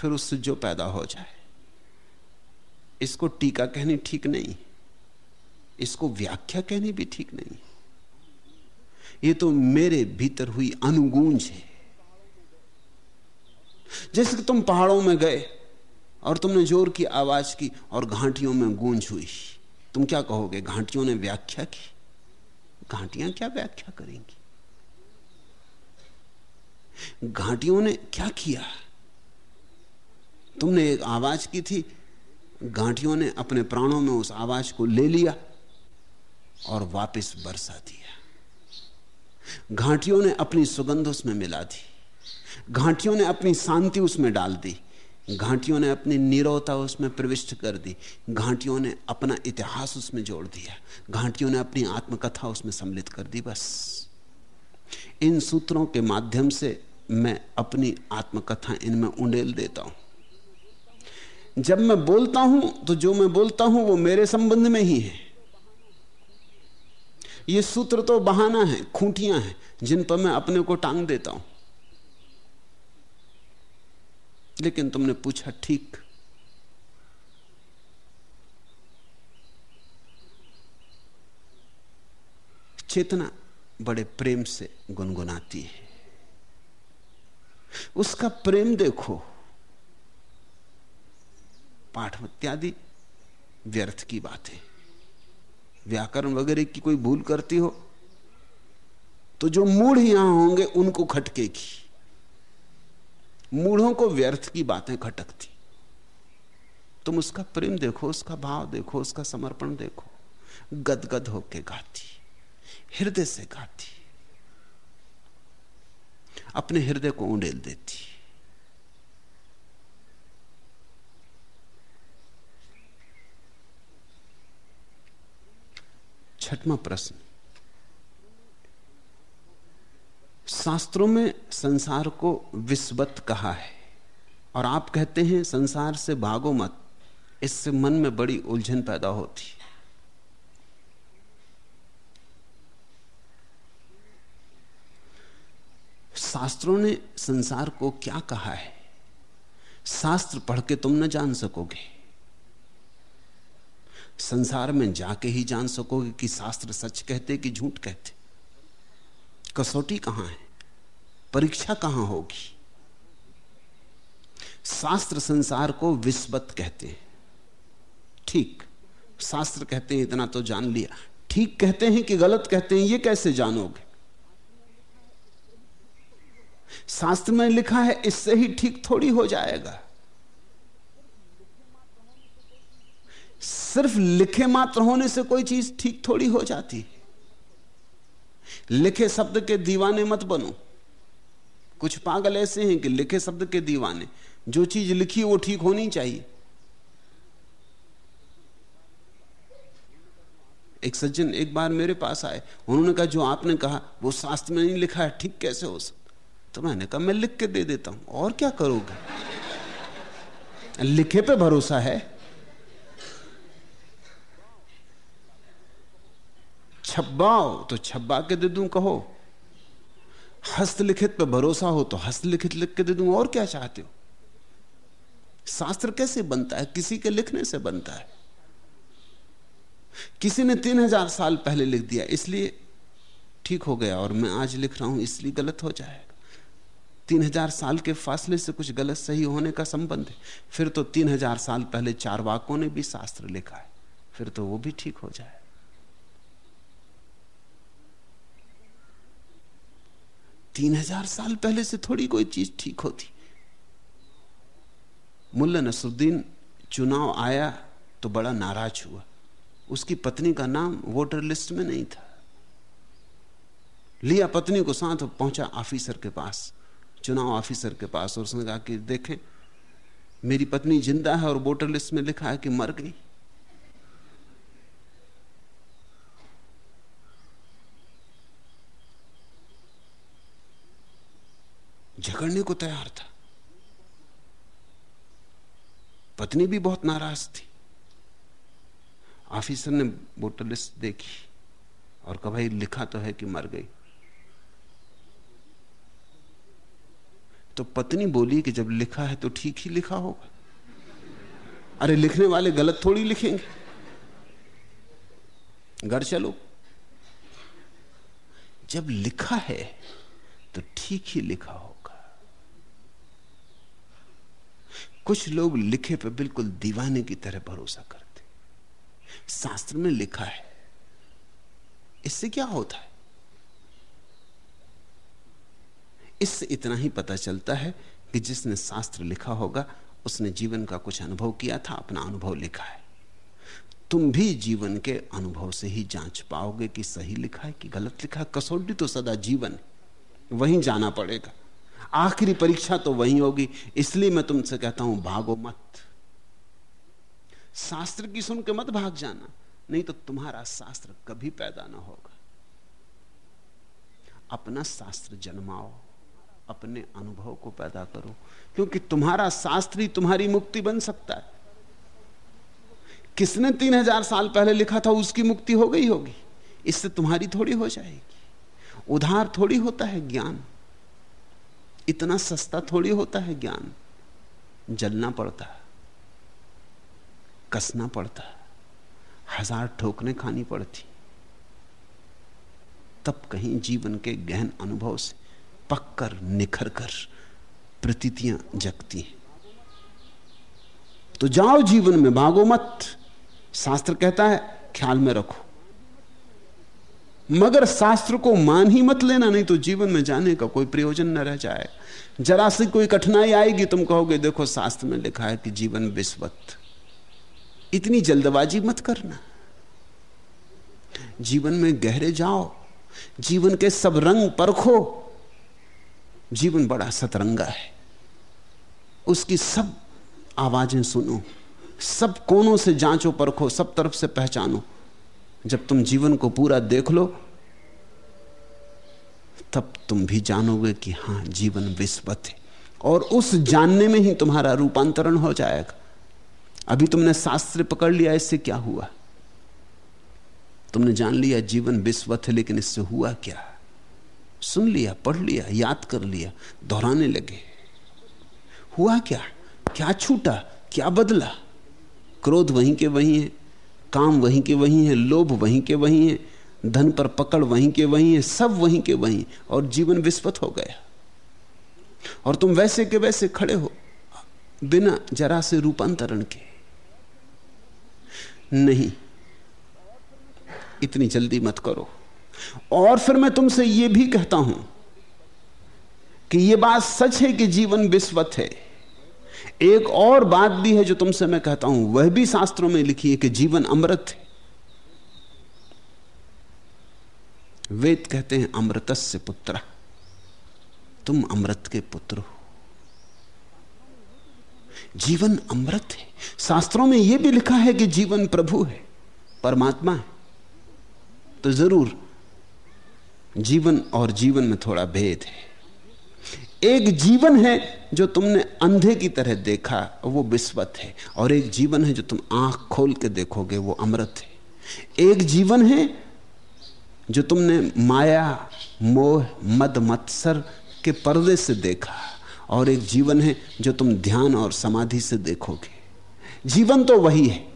फिर उससे जो पैदा हो जाए, इसको टीका कहनी ठीक नहीं, इसको व्याख्या कहनी भी ठीक नहीं। ये तो मेरे भीतर हुई अनुगूंज है। जैसे कि तुम पहाड़ों में गए और तुमने ज़ोर की आवाज़ की और घाटियों में गूंज हुई। तुम क्या कहोगे? घाटियों ने व्याख्या की? घाटियाँ क्या व्याख्या करेंगी? घाटियों ने क्या किया? तुमने एक आवाज़ की थी, घाटियों ने अपने प्राणों में उस आवाज़ को ले लिया और वापस बरसा दिया। घाटियों ने अपनी सुगंध उसमें मिला दी। घाटियों ने अपनी शांति उसमें डाल दी। घाटियों ने अपनी निरवता उसमें प्रविष्ट कर दी। घाटियों ने अपना इतिहास उसमें जोड़ दिया। घाटियों ने अपनी आत्मकथा उसमें सम्मिलित कर दी बस। इन सूत्रों के माध्यम से मैं अपनी आत्मकथा इनमें उंडेल देता हूँ। जब मैं बोलता हूँ तो जो मैं बोलता हूँ, वो मेरे संबंध में ही है। ये सूत्र तो बहाना है, खूंटियाँ हैं, जिन पर मैं अपने को टांग देता हूँ। लेकिन तुमने पूछा, ठीक। चेतना बड़े प्रेम से गुनगुनाती है। उसका प्रेम देखो। पाठ इत्यादि व्यर्थ की बात है। व्याकरण वगैरह की कोई भूल करती हो तो जो मूढ़ यहाँ होंगे उनको खटकेगी। मूढ़ों को व्यर्थ की बातें खटकती। तुम उसका प्रेम देखो, उसका भाव देखो, उसका समर्पण देखो, गदगद होके गाती, हृदय से गाती, अपने हृदय को उंडेल देती। छठवा प्रश्न। शास्त्रों में संसार को विस्वत कहा है। और आप कहते हैं, संसार से भागो मत, इससे मन में बड़ी उलझन पैदा होती। शास्त्रों ने संसार को क्या कहा है? शास्त्र पढ़ के तुम न जान सकोगे। संसार में जाके ही जान सकोगे कि शास्त्र सच कहते कि झूठ कहते। कसौटी कहाँ है? परीक्षा कहाँ होगी? शास्त्र संसार को विस्वत कहते हैं। ठीक, शास्त्र कहते हैं, इतना तो जान लिया। ठीक कहते हैं कि गलत कहते हैं, ये कैसे जानोगे? शास्त्र में लिखा है, इससे ही ठीक थोड़ी हो जाएगा। सिर्फ़ लिखे मात्र होने से कोई चीज़ ठीक थोड़ी हो जाती लिखे शब्द के दीवाने मत बनो। कुछ पागल ऐसे हैं कि लिखे शब्द के दीवाने, जो चीज़ लिखी वो ठीक होनी चाहिए। एक सज्जन एक बार मेरे पास आए, उन्होंने कहा, जो आपने कहा, वो शास्त्र में नहीं लिखा है, ठीक कैसे हो सकता? तो मैंने कहा, मैं लिख के दे देता हूँ, और क्या करोगे? लिखे पे भरोसा है छब्बाओ तो छब्बा के दे दूँ कहो। हस्तलिखित पे भरोसा हो तो हस्तलिखित लिख के दे दूँ, और क्या चाहते हो? शास्त्र कैसे बनता है? किसी के लिखने से बनता है। किसी ने तीन हज़ार साल पहले लिख दिया, इसलिए ठीक हो गया, और मैं आज लिख रहा हूँ, इसलिए गलत हो जाएगा। तीन हज़ार साल के फासले से कुछ गलत सही होने का संबंध है। फिर तो तीन हज़ार साल पहले चार ने भी शास्त्र लिखा है, फिर तो वो भी ठीक हो जाए तीन हज़ार साल पहले से थोड़ी कोई चीज़ ठीक होती। मुल्ला नसरुद्दीन चुनाव आया तो बड़ा नाराज़ हुआ। उसकी पत्नी का नाम वोटर लिस्ट में नहीं था। लिया पत्नी को साथ पहुँचा ऑफिसर के पास, चुनाव ऑफिसर के पास, और उसने कहा कि देखें, मेरी पत्नी ज़िंदा है और वोटर लिस्ट में लिखा है कि मर गई। झगड़ने को तैयार था। पत्नी भी बहुत नाराज़ थी। ऑफिसर ने वोटर लिस्ट देखी और कहा, भाई, लिखा तो है कि मर गई। तो पत्नी बोली कि जब लिखा है तो ठीक ही लिखा होगा। अरे, लिखने वाले गलत थोड़ी लिखेंगे। घर चलो। जब लिखा है तो ठीक ही लिखा होगा। कुछ लोग लिखे पे बिल्कुल दीवाने की तरह भरोसा करते शास्त्र में लिखा है, इससे क्या होता है? इससे इतना ही पता चलता है कि जिसने शास्त्र लिखा होगा, उसने जीवन का कुछ अनुभव किया था, अपना अनुभव लिखा है। तुम भी जीवन के अनुभव से ही जाँच पाओगे कि सही लिखा है कि गलत लिखा है। कसौटी तो सदा जीवन, वहीं जाना पड़ेगा। आखिरी परीक्षा तो वही होगी, इसलिए मैं तुमसे कहता हूँ, भागो मत। शास्त्र की सुन के मत भाग जाना, नहीं तो तुम्हारा शास्त्र कभी पैदा ना होगा। अपना शास्त्र जन्माओ, अपने अनुभव को पैदा करो, क्योंकि तुम्हारा शास्त्र ही तुम्हारी मुक्ति बन सकता है। किसने तीन हज़ार साल पहले लिखा था, उसकी मुक्ति हो गई होगी, इससे तुम्हारी थोड़ी हो जाएगी। उधार थोड़ी होता है, ज्ञान। इतना सस्ता थोड़ी होता है ज्ञान? जलना पड़ता है, कसना पड़ता है, हज़ार ठोकरें खानी पड़ती। तब कहीं जीवन के गहन अनुभव से पककर निखर कर प्रतीतियाँ जगती हैं। तो जाओ जीवन में, भागो मत। शास्त्र कहता है, ख्याल में रखो। मगर शास्त्र को मान ही मत लेना, नहीं तो जीवन में जाने का कोई प्रयोजन न रह जाए। जरा सी कोई कठिनाई आएगी, तुम कहोगे, देखो, शास्त्र में लिखा है कि जीवन विश्वत इतनी जल्दबाजी मत करना। जीवन में गहरे जाओ। जीवन के सब रंग परखो। जीवन बड़ा सतरंगा है। उसकी सब आवाज़ें सुनो। सब कोनों से जांचो, परखो, सब तरफ़ से पहचानो। जब तुम जीवन को पूरा देख लो, तब तुम भी जानोगे कि हाँ, जीवन विस्वत है। और उस जानने में ही तुम्हारा रूपांतरण हो जाएगा। अभी तुमने शास्त्र पकड़ लिया, इससे क्या हुआ? तुमने जान लिया, जीवन विस्वत है, लेकिन इससे हुआ क्या? सुन लिया, पढ़ लिया, याद कर लिया, दोहराने लगे। हुआ क्या? क्या छूटा? क्या बदला? क्रोध वहीं के वहीं है। काम वहीं के वहीं है, लोभ वहीं के वहीं है, धन पर पकड़ वहीं के वहीं है, सब वहीं के वहीं और जीवन विस्वत हो गया। और तुम वैसे के वैसे खड़े हो, बिना जरा से रूपांतरण के। नहीं, इतनी जल्दी मत करो। और फिर मैं तुमसे यह भी कहता हूँ कि यह बात सच है कि जीवन विस्वत है। एक और बात भी है जो तुमसे मैं कहता हूँ, वह भी शास्त्रों में लिखी है कि जीवन अमृत है। वेद कहते हैं, अमृतस्य पुत्र। तुम अमृत के पुत्र हो। जीवन अमृत है। शास्त्रों में यह भी लिखा है कि जीवन प्रभु है, परमात्मा है। तो ज़रूर, जीवन और जीवन में थोड़ा भेद है। एक जीवन है जो तुमने अंधे की तरह देखा, वो विस्वत है। और एक जीवन है जो तुम आँख खोल के देखोगे, वो अमृत है। एक जीवन है जो तुमने माया, मोह, मद, मत्सर के पर्दे से देखा, और एक जीवन है जो तुम ध्यान और समाधि से देखोगे। जीवन तो वही है।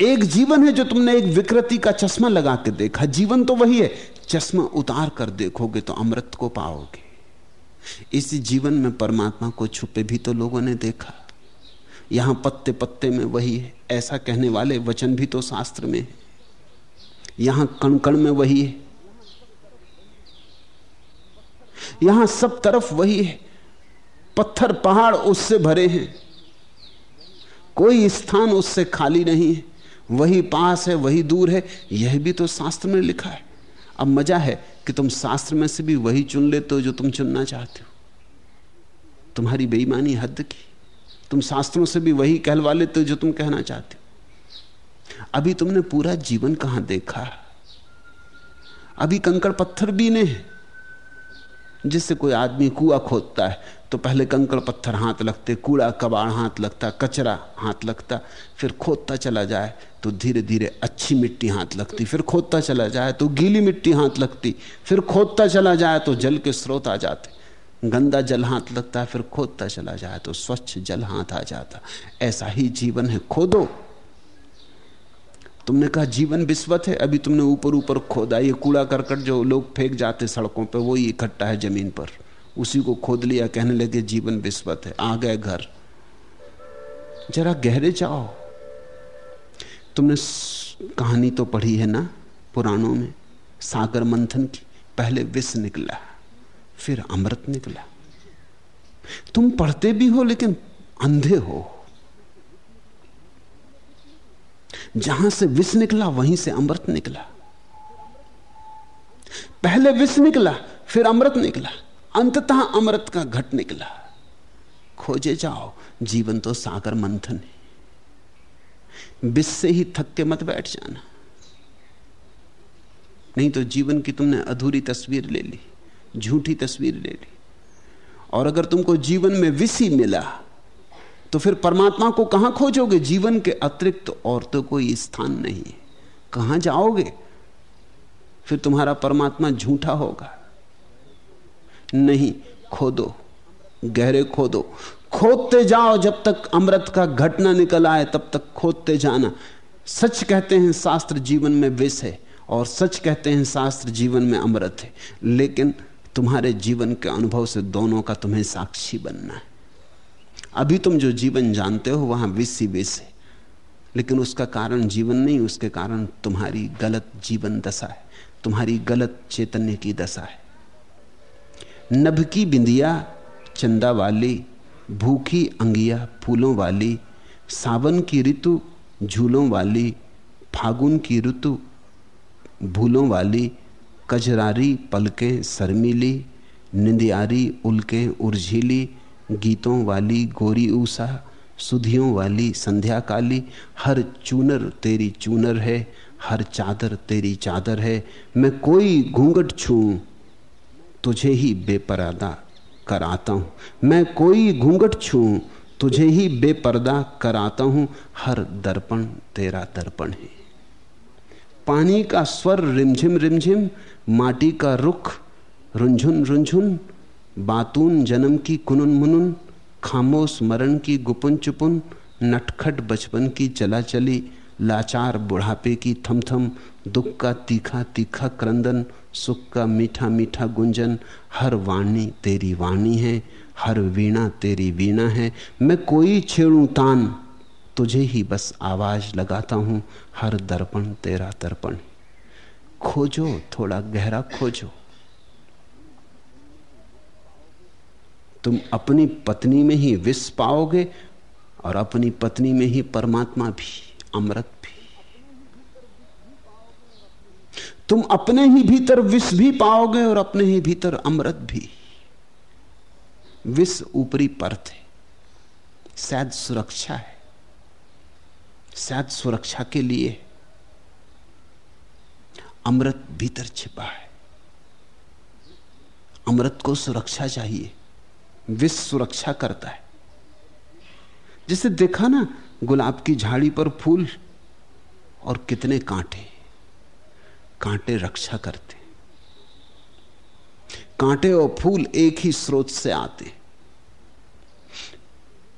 एक जीवन है जो तुमने एक विकृति का चश्मा लगा के देखा, जीवन तो वही है। चश्मा उतार कर देखोगे तो अमृत को पाओगे। इसी जीवन में परमात्मा को छुपे भी तो लोगों ने देखा। यहाँ पत्ते पत्ते में वही है, ऐसा कहने वाले वचन भी तो शास्त्र में है। यहाँ कण कण में वही है। यहाँ सब तरफ़ वही है। पत्थर, पहाड़ उससे भरे हैं। कोई स्थान उससे खाली नहीं है। वही पास है, वही दूर है। यह भी तो शास्त्र में लिखा है। अब मज़ा है कि तुम शास्त्र में से भी वही चुन लेते हो जो तुम चुनना चाहते हो। तुम्हारी बेईमानी हद की। तुम शास्त्रों से भी वही कहलवा लेते हो जो तुम कहना चाहते हो। अभी तुमने पूरा जीवन कहाँ देखा? अभी कंकड़ पत्थर भी नहीं है, जिससे कोई आदमी कुआ खोदता है तो पहले कंकड़ पत्थर हाथ लगते, कूड़ा कबाड़ हाथ लगता, कचरा हाथ लगता, फिर खोदता चला जाए तो धीरे धीरे अच्छी मिट्टी हाथ लगती, फिर खोदता चला जाए तो गीली मिट्टी हाथ लगती, फिर खोदता चला जाए तो जल के स्रोत आ जाते। गंदा जल हाथ लगता है, फिर खोदता चला जाए तो स्वच्छ जल हाथ आ जाता। ऐसा ही जीवन है, खोदो। तुमने कहा जीवन विस्वत है, अभी तुमने ऊपर ऊपर खोदा, ये कूड़ा करकट जो लोग फेंक जाते सड़कों पर वो इकट्ठा है ज़मीन पर। उसी को खोद लिया, कहने लगे जीवन विस्वत है, आ गए घर। जरा गहरे जाओ। तुमने कहानी तो पढ़ी है ना पुराणों में? सागर मंथन की, पहले विष निकला, फिर अमृत निकला। तुम पढ़ते भी हो लेकिन अंधे हो। जहाँ से विष निकला, वहीं से अमृत निकला। पहले विष निकला, फिर अमृत निकला। अंततः अमृत का घट निकला। खोजे जाओ, जीवन तो सागर मंथन है। विष से ही थक के मत बैठ जाना। नहीं तो जीवन की तुमने अधूरी तस्वीर ले ली, झूठी तस्वीर ले ली। और अगर तुमको जीवन में विष ही मिला तो फिर परमात्मा को कहाँ खोजोगे? जीवन के अतिरिक्त तो और तो कोई स्थान नहीं। है कहाँ जाओगे? फिर तुम्हारा परमात्मा झूठा होगा। नहीं, खोदो, गहरे खोदो। खोदते जाओ जब तक अमृत का घटना निकल आए, तब तक खोदते जाना। सच कहते हैं शास्त्र जीवन में विष है, और सच कहते हैं शास्त्र जीवन में अमृत है। लेकिन तुम्हारे जीवन के अनुभव से दोनों का तुम्हें साक्षी बनना है। अभी तुम जो जीवन जानते हो, वहाँ विष ही विष है। लेकिन उसका कारण जीवन नहीं, उसके कारण तुम्हारी गलत जीवन दशा है। तुम्हारी गलत चैतन्य की दशा है। नभ की बिंदिया, चंदा वाली भूखी अंगिया, फूलों वाली, सावन की ऋतु, झूलों वाली, फागुन की ऋतु, भूलों वाली, कजरारी पलकें शर्मीली, निंदियारी उल्कें उर्झीली, गीतों वाली गोरी ऊषा, सुधियों वाली संध्या काली हर चूनर तेरी चूनर है, हर चादर तेरी चादर है, मैं कोई घूंघट छू, तुझे ही बेपरादा कराता हूँ। मैं कोई घूंघट छू, तुझे ही बेपर्दा कराता हूँ। हर दर्पण तेरा दर्पण है। पानी का स्वर रिमझिम रिमझिम, माटी का रुख रुंझुन रुंझुन, बातून जन्म की कुनुन मुनुन, खामोश मरण की गुपन चुपुन, नटखट बचपन की चला चली लाचार बुढ़ापे की थमथम, दुख का तीखा तीखा क्रंदन सुख का मीठा मीठा गुंजन, हर वाणी तेरी वाणी है, हर वीणा तेरी वीणा है। मैं कोई छेड़ू तान, तुझे ही बस आवाज़ लगाता हूँ, हर दर्पण तेरा दर्पण। खोजो, थोड़ा गहरा खोजो। तुम अपनी पत्नी में ही विष पाओगे और अपनी पत्नी में ही परमात्मा भी, अमृत भी तुम अपने ही भीतर विष भी पाओगे और अपने ही भीतर अमृत भी। विष ऊपरी परत है। शायद सुरक्षा है। शायद सुरक्षा के लिए अमृत भीतर छिपा है। अमृत को सुरक्षा चाहिए। विष सुरक्षा करता है। जिसे देखा ना, गुलाब की झाड़ी पर फूल और कितने कांटे। कांटे रक्षा करते कांटे और फूल एक ही स्रोत से आते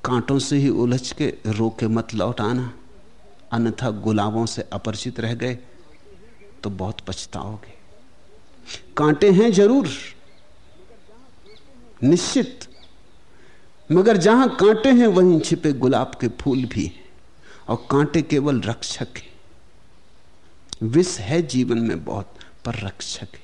कांटों से ही उलझ के रोके मत लौट आना अन्यथा गुलाबों से अपरिचित रह गए तो बहुत पछताओगे। कांटे हैं ज़रूर, निश्चित। मगर जहाँ कांटे हैं, वहीं छिपे गुलाब के फूल भी हैं। और कांटे केवल रक्षक हैं। विष है जीवन में बहुत, पर रक्षक है।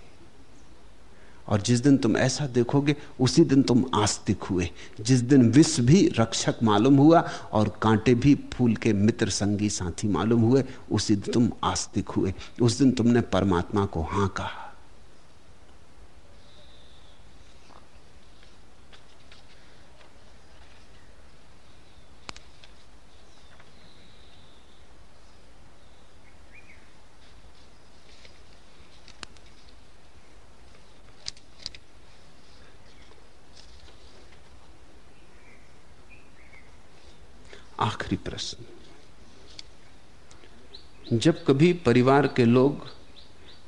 और जिस दिन तुम ऐसा देखोगे, उसी दिन तुम आस्तिक हुए। जिस दिन विष भी रक्षक मालूम हुआ और कांटे भी फूल के मित्र संगी साथी मालूम हुए, उसी दिन तुम आस्तिक हुए। उस दिन तुमने परमात्मा को हाँ कहा। आखिरी प्रश्न। जब कभी परिवार के लोग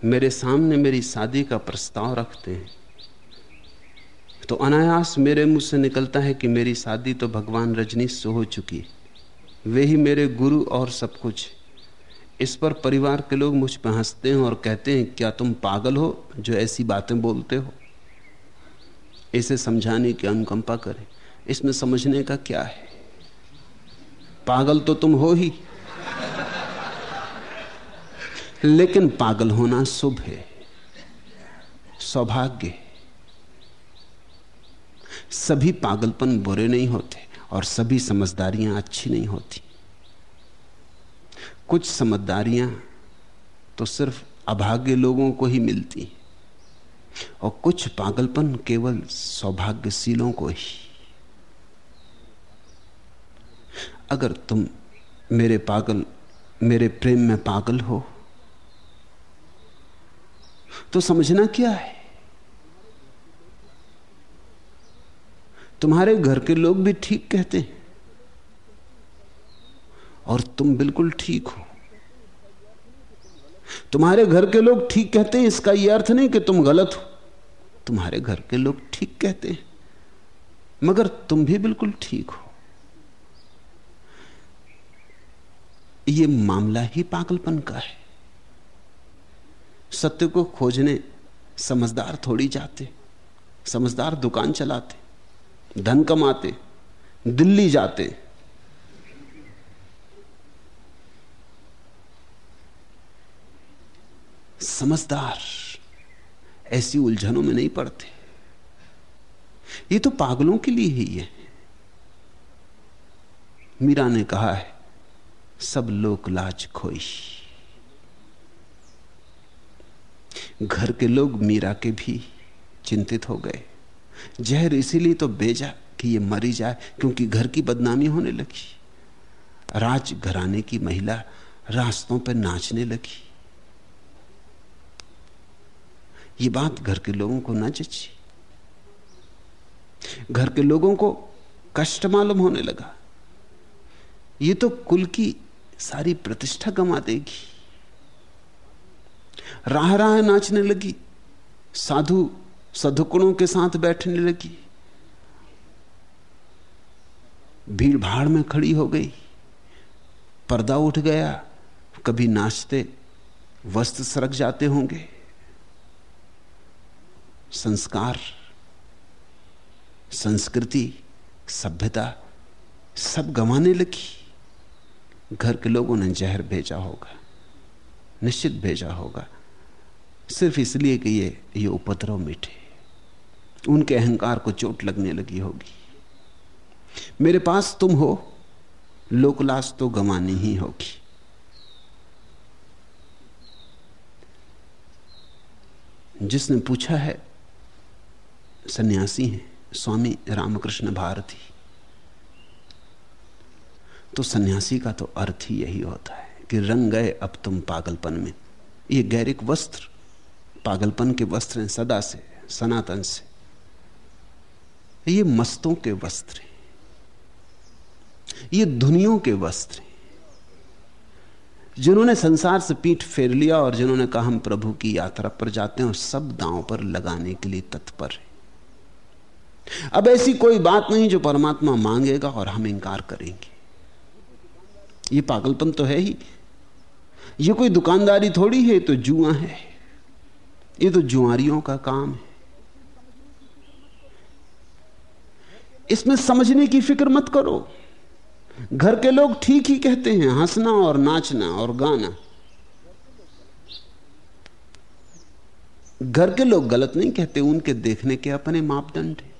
मेरे सामने मेरी शादी का प्रस्ताव रखते हैं तो अनायास मेरे मुँह से निकलता है कि मेरी शादी तो भगवान रजनीश से हो चुकी है। वे ही मेरे गुरु और सब कुछ। इस पर परिवार के लोग मुझ पर हँसते हैं और कहते हैं, क्या तुम पागल हो जो ऐसी बातें बोलते हो? इसे समझाने की अनुकंपा करें। इसमें समझने का क्या है? पागल तो तुम हो ही। लेकिन पागल होना शुभ है। सौभाग्य सभी पागलपन बुरे नहीं होते और सभी समझदारियाँ अच्छी नहीं होती। कुछ समझदारियाँ तो सिर्फ़ अभाग्य लोगों को ही मिलती और कुछ पागलपन केवल सौभाग्यशीलों को ही। अगर तुम मेरे पागल, मेरे प्रेम में पागल हो तो समझना क्या है? तुम्हारे घर के लोग भी ठीक कहते हैं, और तुम बिल्कुल ठीक हो। तुम्हारे घर के लोग ठीक कहते हैं, इसका यह अर्थ नहीं कि तुम गलत हो। तुम्हारे घर के लोग ठीक कहते हैं, मगर तुम भी बिल्कुल ठीक हो। यह मामला ही पागलपन का है। सत्य को खोजने समझदार थोड़ी जाते, समझदार दुकान चलाते, धन कमाते, दिल्ली जाते। समझदार ऐसी उलझनों में नहीं पड़ते। ये तो पागलों के लिए ही है। मीरा ने कहा है सब लोग लाज खोई। घर के लोग मीरा के भी चिंतित हो गए। जहर इसीलिए तो बेजा कि ये मरी जाए, क्योंकि घर की बदनामी होने लगी। राज घराने की महिला रास्तों पर नाचने लगी। ये बात घर के लोगों को न जची। घर के लोगों को कष्ट मालूम होने लगा। ये तो कुल की सारी प्रतिष्ठा गंवा देगी। राह राह नाचने लगी। साधु सदुकुणों के साथ बैठने लगी। भीड़ भाड़ में खड़ी हो गई। पर्दा उठ गया। कभी नाचते, वस्त्र सरक जाते होंगे। संस्कार, संस्कृति, सभ्यता सब गंवाने लगी। घर के लोगों ने जहर भेजा होगा, निश्चित भेजा होगा। सिर्फ़ इसलिए कि ये ये उपद्रव मिटे उनके अहंकार को चोट लगने लगी होगी। मेरे पास तुम हो लोकलास तो गंवानी ही होगी। जिसने पूछा है, सन्यासी हैं, स्वामी रामकृष्ण भारती। तो सन्यासी का तो अर्थ ही यही होता है कि रंग गए अब तुम पागलपन में। ये गैरिक वस्त्र, पागलपन के वस्त्र हैं सदा से, सनातन से। ये मस्तों के वस्त्र हैं। ये दुनियों के वस्त्र हैं। जिन्होंने संसार से पीठ फेर लिया और जिन्होंने कहा, हम प्रभु की यात्रा पर जाते हैं सब दांव पर लगाने के लिए तत्पर है। अब ऐसी कोई बात नहीं जो परमात्मा मांगेगा और हम इंकार करेंगे। ये पागलपन तो है ही। ये कोई दुकानदारी थोड़ी है तो जुआ है। ये तो जुआरियों का काम है। इसमें समझने की फ़िक्र मत करो। घर के लोग ठीक ही कहते हैं, हंसना और नाचना और गाना। घर के लोग गलत नहीं कहते, उनके देखने के अपने मापदंड है।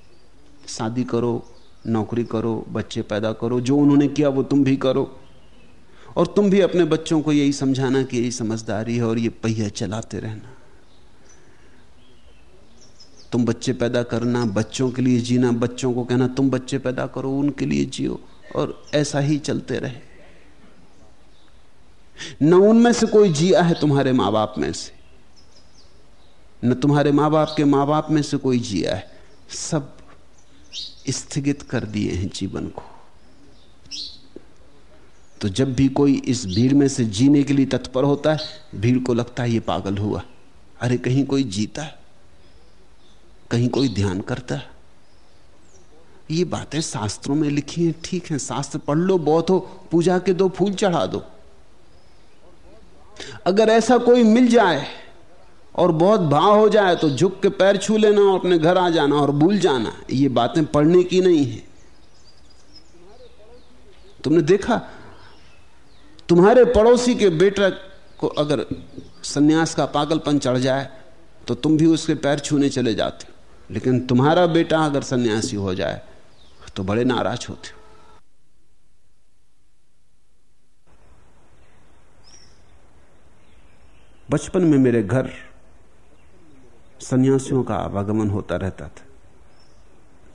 शादी करो, नौकरी करो, बच्चे पैदा करो, जो उन्होंने किया वो तुम भी करो। और तुम भी अपने बच्चों को यही समझाना कि यही समझदारी है और ये पहिया चलाते रहना। तुम बच्चे पैदा करना, बच्चों के लिए जीना, बच्चों को कहना, तुम बच्चे पैदा करो, उनके लिए जियो और ऐसा ही चलते रहे। न उनमें से कोई जिया है तुम्हारे माँ बाप में से। न तुम्हारे माँ बाप के माँ बाप में से कोई जिया है। सब स्थगित कर दिए हैं जीवन को। तो जब भी कोई इस भीड़ में से जीने के लिए तत्पर होता है, भीड़ को लगता है ये पागल हुआ। अरे कहीं कोई जीता है कहीं कोई ध्यान करता। है ये बातें शास्त्रों में लिखी हैं, ठीक है। शास्त्र पढ़ लो बहुत हो, पूजा के दो फूल चढ़ा दो। अगर ऐसा कोई मिल जाए और बहुत भाव हो जाए तो झुक के पैर छू लेना और अपने घर आ जाना और भूल जाना। ये बातें पढ़ने की नहीं है। तुमने देखा? तुम्हारे पड़ोसी के बेटा को अगर सन्यास का पागलपन चढ़ जाए तो तुम भी उसके पैर छूने चले जाते हो। लेकिन तुम्हारा बेटा अगर सन्यासी हो जाए तो बड़े नाराज़ होते हो। बचपन में मेरे घर सन्यासियों का आवागमन होता रहता था।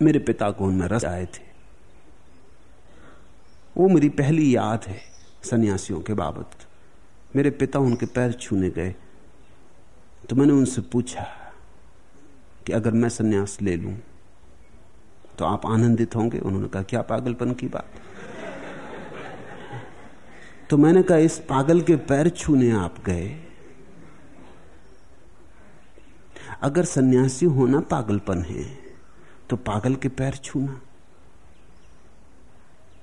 मेरे पिता को उनमें रस आए थे। वो मेरी पहली याद है। सन्यासियों के बाबत। मेरे पिता उनके पैर छूने गए तो मैंने उनसे पूछा कि अगर मैं सन्यास ले लूँ तो आप आनंदित होंगे? उन्होंने कहा, क्या पागलपन की बात? तो मैंने कहा, इस पागल के पैर छूने आप गए। अगर सन्यासी होना पागलपन है तो पागल के पैर छूना।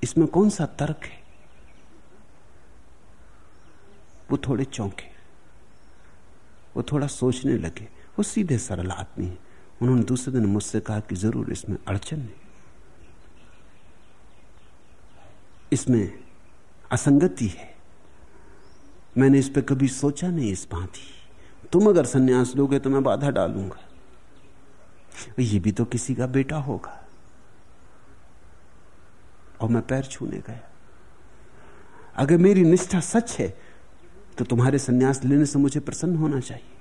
इसमें कौन सा तर्क है? वो थोड़े चौंके। वो थोड़ा सोचने लगे। वो सीधे सरल आदमी है। उन्होंने दूसरे दिन मुझसे कहा कि ज़रूर इसमें अड़चन है। इसमें असंगति है। मैंने इस पर कभी सोचा नहीं इस भांति। तुम अगर सन्यास लोगे तो मैं बाधा डालूँगा। ये भी तो किसी का बेटा होगा। और मैं पैर छूने गया। अगर मेरी निष्ठा सच है। तो तुम्हारे सन्यास लेने से मुझे प्रसन्न होना चाहिए।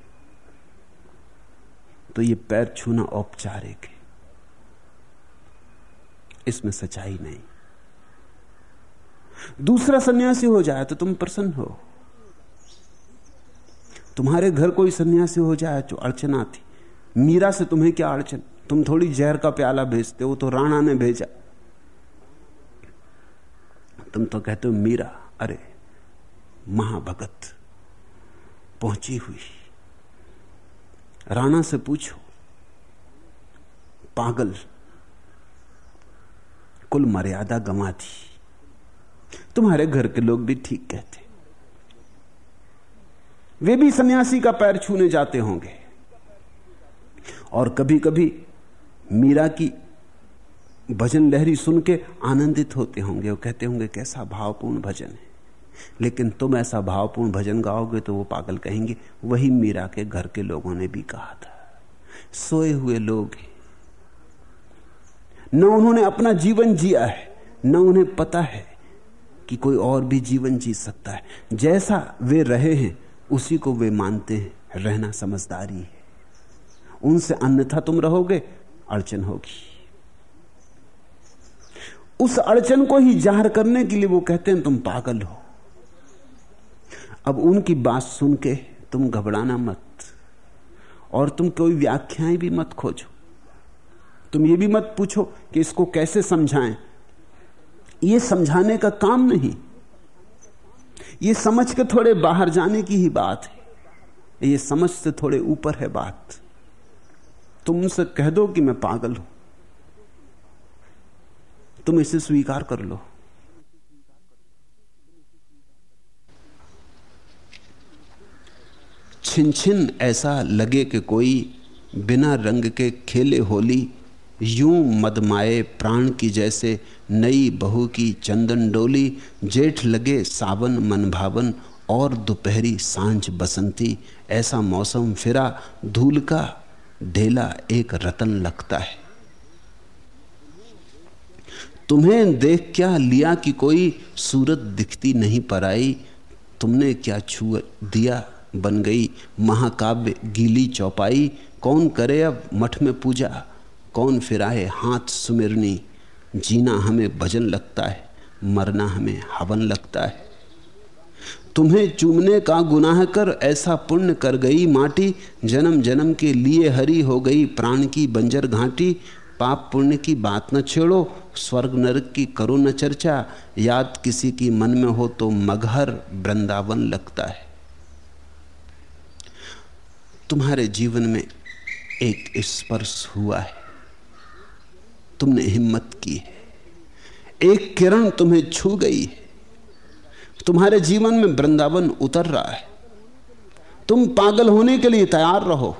तो ये पैर छूना औपचारिक है। इसमें सच्चाई नहीं। दूसरा सन्यासी हो जाए तो तुम प्रसन्न हो। तुम्हारे घर कोई सन्यासी हो जाए जो अड़चन आती मीरा से तुम्हें क्या अड़चन? तुम थोड़ी जहर का प्याला भेजते हो तो राणा ने भेजा। तुम तो कहते हो, मीरा, अरे महाभगत पहुँची हुई। राणा से पूछो, पागल, कुल मर्यादा गंवा दी। तुम्हारे घर के लोग भी ठीक कहते। वे भी सन्यासी का पैर छूने जाते होंगे। और कभी कभी मीरा की भजन लहरी सुन के आनंदित होते होंगे वो कहते होंगे, कैसा भावपूर्ण भजन है। लेकिन तुम ऐसा भावपूर्ण भजन गाओगे तो वो पागल कहेंगे, वही मीरा के घर के लोगों ने भी कहा था। सोए हुए लोग न उन्होंने अपना जीवन जिया है, न उन्हें पता है कि कोई और भी जीवन जी सकता है। जैसा वे रहे हैं, उसी को वे मानते हैं। रहना समझदारी है। उनसे अन्यथा तुम रहोगे, अड़चन होगी। उस अड़चन को ही ज़ाहिर करने के लिए वो कहते हैं, तुम पागल हो। अब उनकी बात सुन के तुम घबराना मत और तुम कोई व्याख्याएँ भी मत खोजो। तुम ये भी मत पूछो कि इसको कैसे समझाएँ। ये समझाने का काम नहीं। ये समझ के थोड़े बाहर जाने की ही बात है। ये समझ से थोड़े ऊपर है बात। तुम उनसे कह दो कि मैं पागल हूँ। तुम इसे स्वीकार कर लो। छिन छिन ऐसा लगे कि कोई बिना रंग के खेले होली, यूँ मदमाए प्राण की जैसे नई बहू की चंदन डोली, जेठ लगे सावन मन भावन और दोपहरी साँझ बसंती, ऐसा मौसम फिरा धूल का ढेला एक रतन लगता है। तुम्हें देख क्या लिया कि कोई सूरत दिखती नहीं पराई, तुमने क्या छू दिया बन गई। महाकाव्य, गीली चौपाई, कौन करे अब मठ में पूजा? कौन फिराए हाथ सुमिरनी? जीना हमें भजन लगता है, मरना हमें हवन लगता है। तुम्हें चूमने का गुनाह कर ऐसा पुण्य कर गई माटी, जन्म जन्म के लिए हरी हो गई प्राण की बंजर घाटी। पाप पुण्य की बात न छेड़ो, स्वर्ग नरक की करो न चर्चा। याद किसी की मन में हो तो मगहर वृंदावन लगता है। तुम्हारे जीवन में एक स्पर्श हुआ है। तुमने हिम्मत की है। एक किरण तुम्हें छू गई है। तुम्हारे जीवन में वृंदावन उतर रहा है। तुम पागल होने के लिए तैयार रहो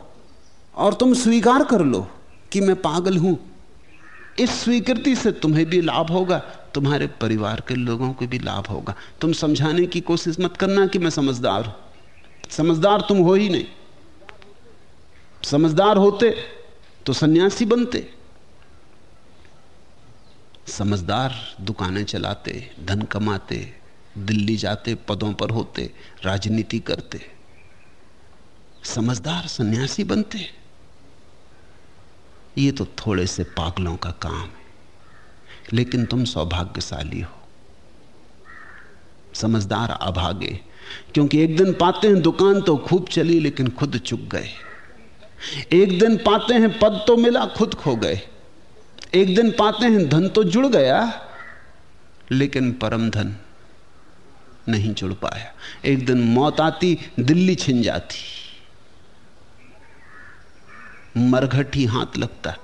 और तुम स्वीकार कर लो कि मैं पागल हूँ। इस स्वीकृति से तुम्हें भी लाभ होगा, तुम्हारे परिवार के लोगों को भी लाभ होगा। तुम समझाने की कोशिश मत करना कि मैं समझदार हूँ। समझदार तुम हो ही नहीं। समझदार होते तो सन्यासी बनते। समझदार दुकानें चलाते, धन कमाते, दिल्ली जाते, पदों पर होते, राजनीति करते। समझदार सन्यासी बनते। ये तो थोड़े से पागलों का काम है, लेकिन तुम सौभाग्यशाली हो। समझदार अभागे, क्योंकि एक दिन पाते हैं दुकान तो खूब चली, लेकिन खुद चुक गए। एक दिन पाते हैं, पद तो मिला, खुद खो गए। एक दिन पाते हैं, धन तो जुड़ गया, लेकिन परम धन नहीं जुड़ पाया। एक दिन मौत आती, दिल्ली छिन जाती। मरघट ही हाथ लगता।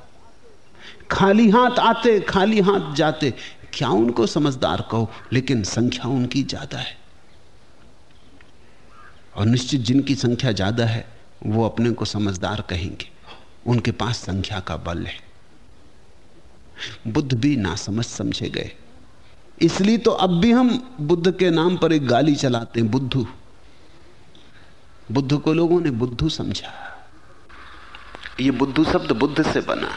खाली हाथ आते, खाली हाथ जाते। क्या उनको समझदार कहो, लेकिन संख्या उनकी ज़्यादा है। और निश्चित जिनकी संख्या ज़्यादा है वो अपने को समझदार कहेंगे। उनके पास संख्या का बल है। बुद्ध भी ना समझ समझे गए। इसलिए तो अब भी हम बुद्ध के नाम पर एक गाली चलाते हैं, बुद्धू। बुद्ध को लोगों ने बुद्धू समझा। ये बुद्धू शब्द बुद्ध से बना।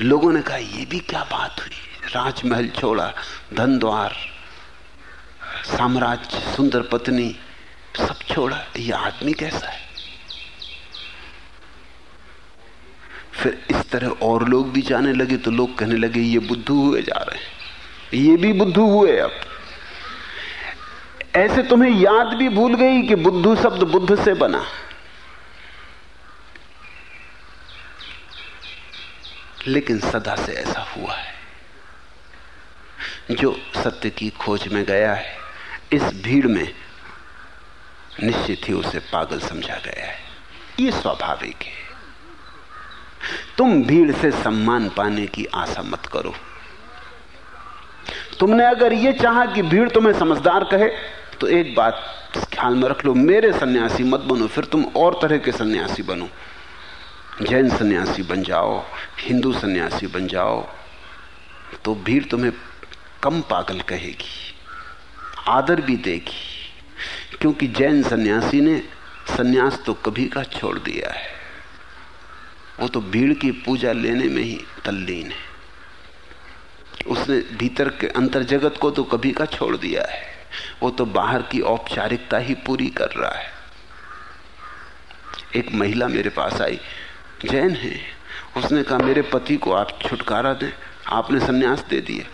लोगों ने कहा, ये भी क्या बात हुई? राजमहल छोड़ा धन द्वार साम्राज्य, सुंदर पत्नी सब छोड़ा, ये आदमी कैसा है? फिर इस तरह और लोग भी जाने लगे तो लोग कहने लगे, ये बुद्धू हुए जा रहे हैं। ये भी बुद्धू हुए अब। ऐसे तुम्हें याद भी भूल गई कि बुद्धू शब्द बुद्ध से बना। लेकिन सदा से ऐसा हुआ है। जो सत्य की खोज में गया है, इस भीड़ में निश्चित ही उसे पागल समझा गया है। ये स्वाभाविक है। तुम भीड़ से सम्मान पाने की आशा मत करो। तुमने अगर यह चाहा कि भीड़ तुम्हें समझदार कहे तो एक बात ख्याल में रख लो, मेरे सन्यासी मत बनो, फिर तुम और तरह के सन्यासी बनो। जैन सन्यासी बन जाओ, हिंदू सन्यासी बन जाओ तो भीड़ तुम्हें कम पागल कहेगी, आदर भी देगी। क्योंकि जैन सन्यासी ने सन्यास तो कभी का छोड़ दिया है। वो तो भीड़ की पूजा लेने में ही तल्लीन है। उसने भीतर के अंतर जगत को तो कभी का छोड़ दिया है। वो तो बाहर की औपचारिकता ही पूरी कर रहा है। एक महिला मेरे पास आई, जैन है? उसने कहा, मेरे पति को आप छुटकारा दें। आपने सन्यास दे दिया।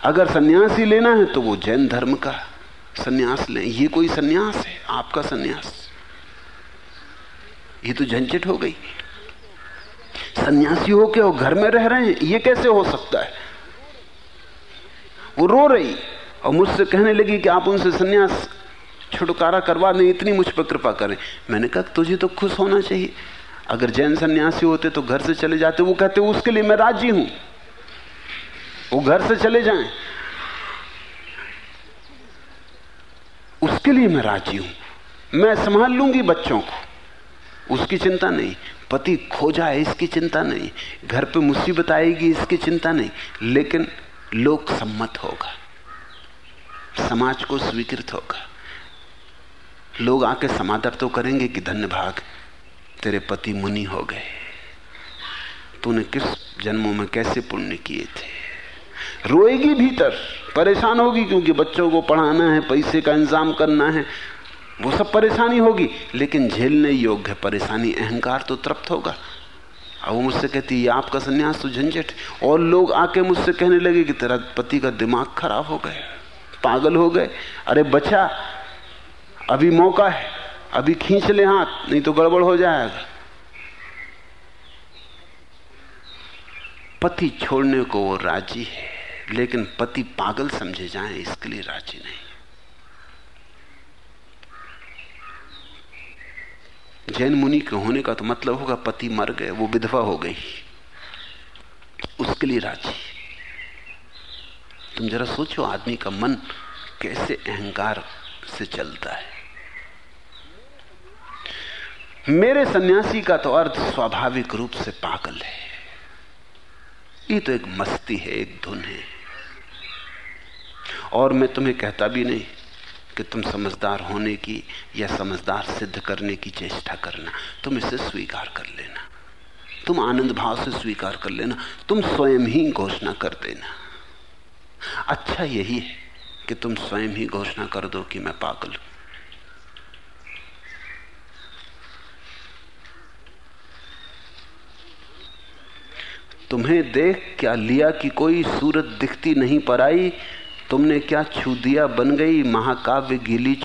अगर सन्यास ही लेना है तो वो जैन धर्म का सन्यास लें। ये कोई सन्यास है? आपका सन्यास। ये तो झंझट हो गई। सन्यासी हो के वो घर में रह रहे हैं, ये कैसे हो सकता है? वो रो रही और मुझसे कहने लगी कि आप उनसे सन्यास छुटकारा करवा दें, इतनी मुझ पर कृपा करें। मैंने कहा, तुझे तो खुश होना चाहिए। अगर जैन सन्यासी होते तो घर से चले जाते, वो कहते, उसके लिए मैं राज़ी हूँ। वो घर से चले जाएँ। उसके लिए मैं राज़ी हूँ। मैं संभाल लूँगी बच्चों को। उसकी चिंता नहीं। पति खो जाए इसकी चिंता नहीं। घर पे मुसीबत आएगी, इसकी चिंता नहीं। लेकिन लोक सम्मत होगा। समाज को स्वीकृत होगा। लोग आके समादर तो करेंगे कि धन्य भाग। तेरे पति मुनि हो गए। तूने किस जन्मों में कैसे पुण्य किए थे? रोएगी भीतर। परेशान होगी क्योंकि बच्चों को पढ़ाना है, पैसे का इंतज़ाम करना है। वो सब परेशानी होगी, लेकिन झेलने योग्य परेशानी, अहंकार तो तृप्त होगा। अब वो मुझसे कहती है आपका संन्यास तो झंझट और लोग आके मुझसे कहने लगे कि, तेरा पति का दिमाग खराब हो गए पागल हो गए। अरे बच्चा, अभी मौका है, अभी खींच ले हाथ, नहीं तो गड़बड़ हो जाएगा। पति छोड़ने को वो राज़ी है। लेकिन पति पागल समझे जाए, इसके लिए राज़ी नहीं। जैन मुनि के होने का तो मतलब होगा पति मर गए, वो विधवा हो गई। उसके लिए राज़ी। तुम जरा सोचो आदमी का मन कैसे अहंकार से चलता है। मेरे सन्यासी का तो अर्थ स्वाभाविक रूप से पागल है। ये तो एक मस्ती है, एक धुन है। और मैं तुम्हें कहता भी नहीं कि तुम समझदार होने की या समझदार सिद्ध करने की चेष्टा करना। तुम इसे स्वीकार कर लेना। तुम आनंद भाव से स्वीकार कर लेना। तुम स्वयं ही घोषणा कर देना। अच्छा यही है कि तुम स्वयं ही घोषणा कर दो कि मैं पागल हूँ। तुम्हें देख क्या लिया कि कोई सूरत दिखती नहीं पर आई? तुमने क्या छू दिया बन गई? महाकाव्य गीली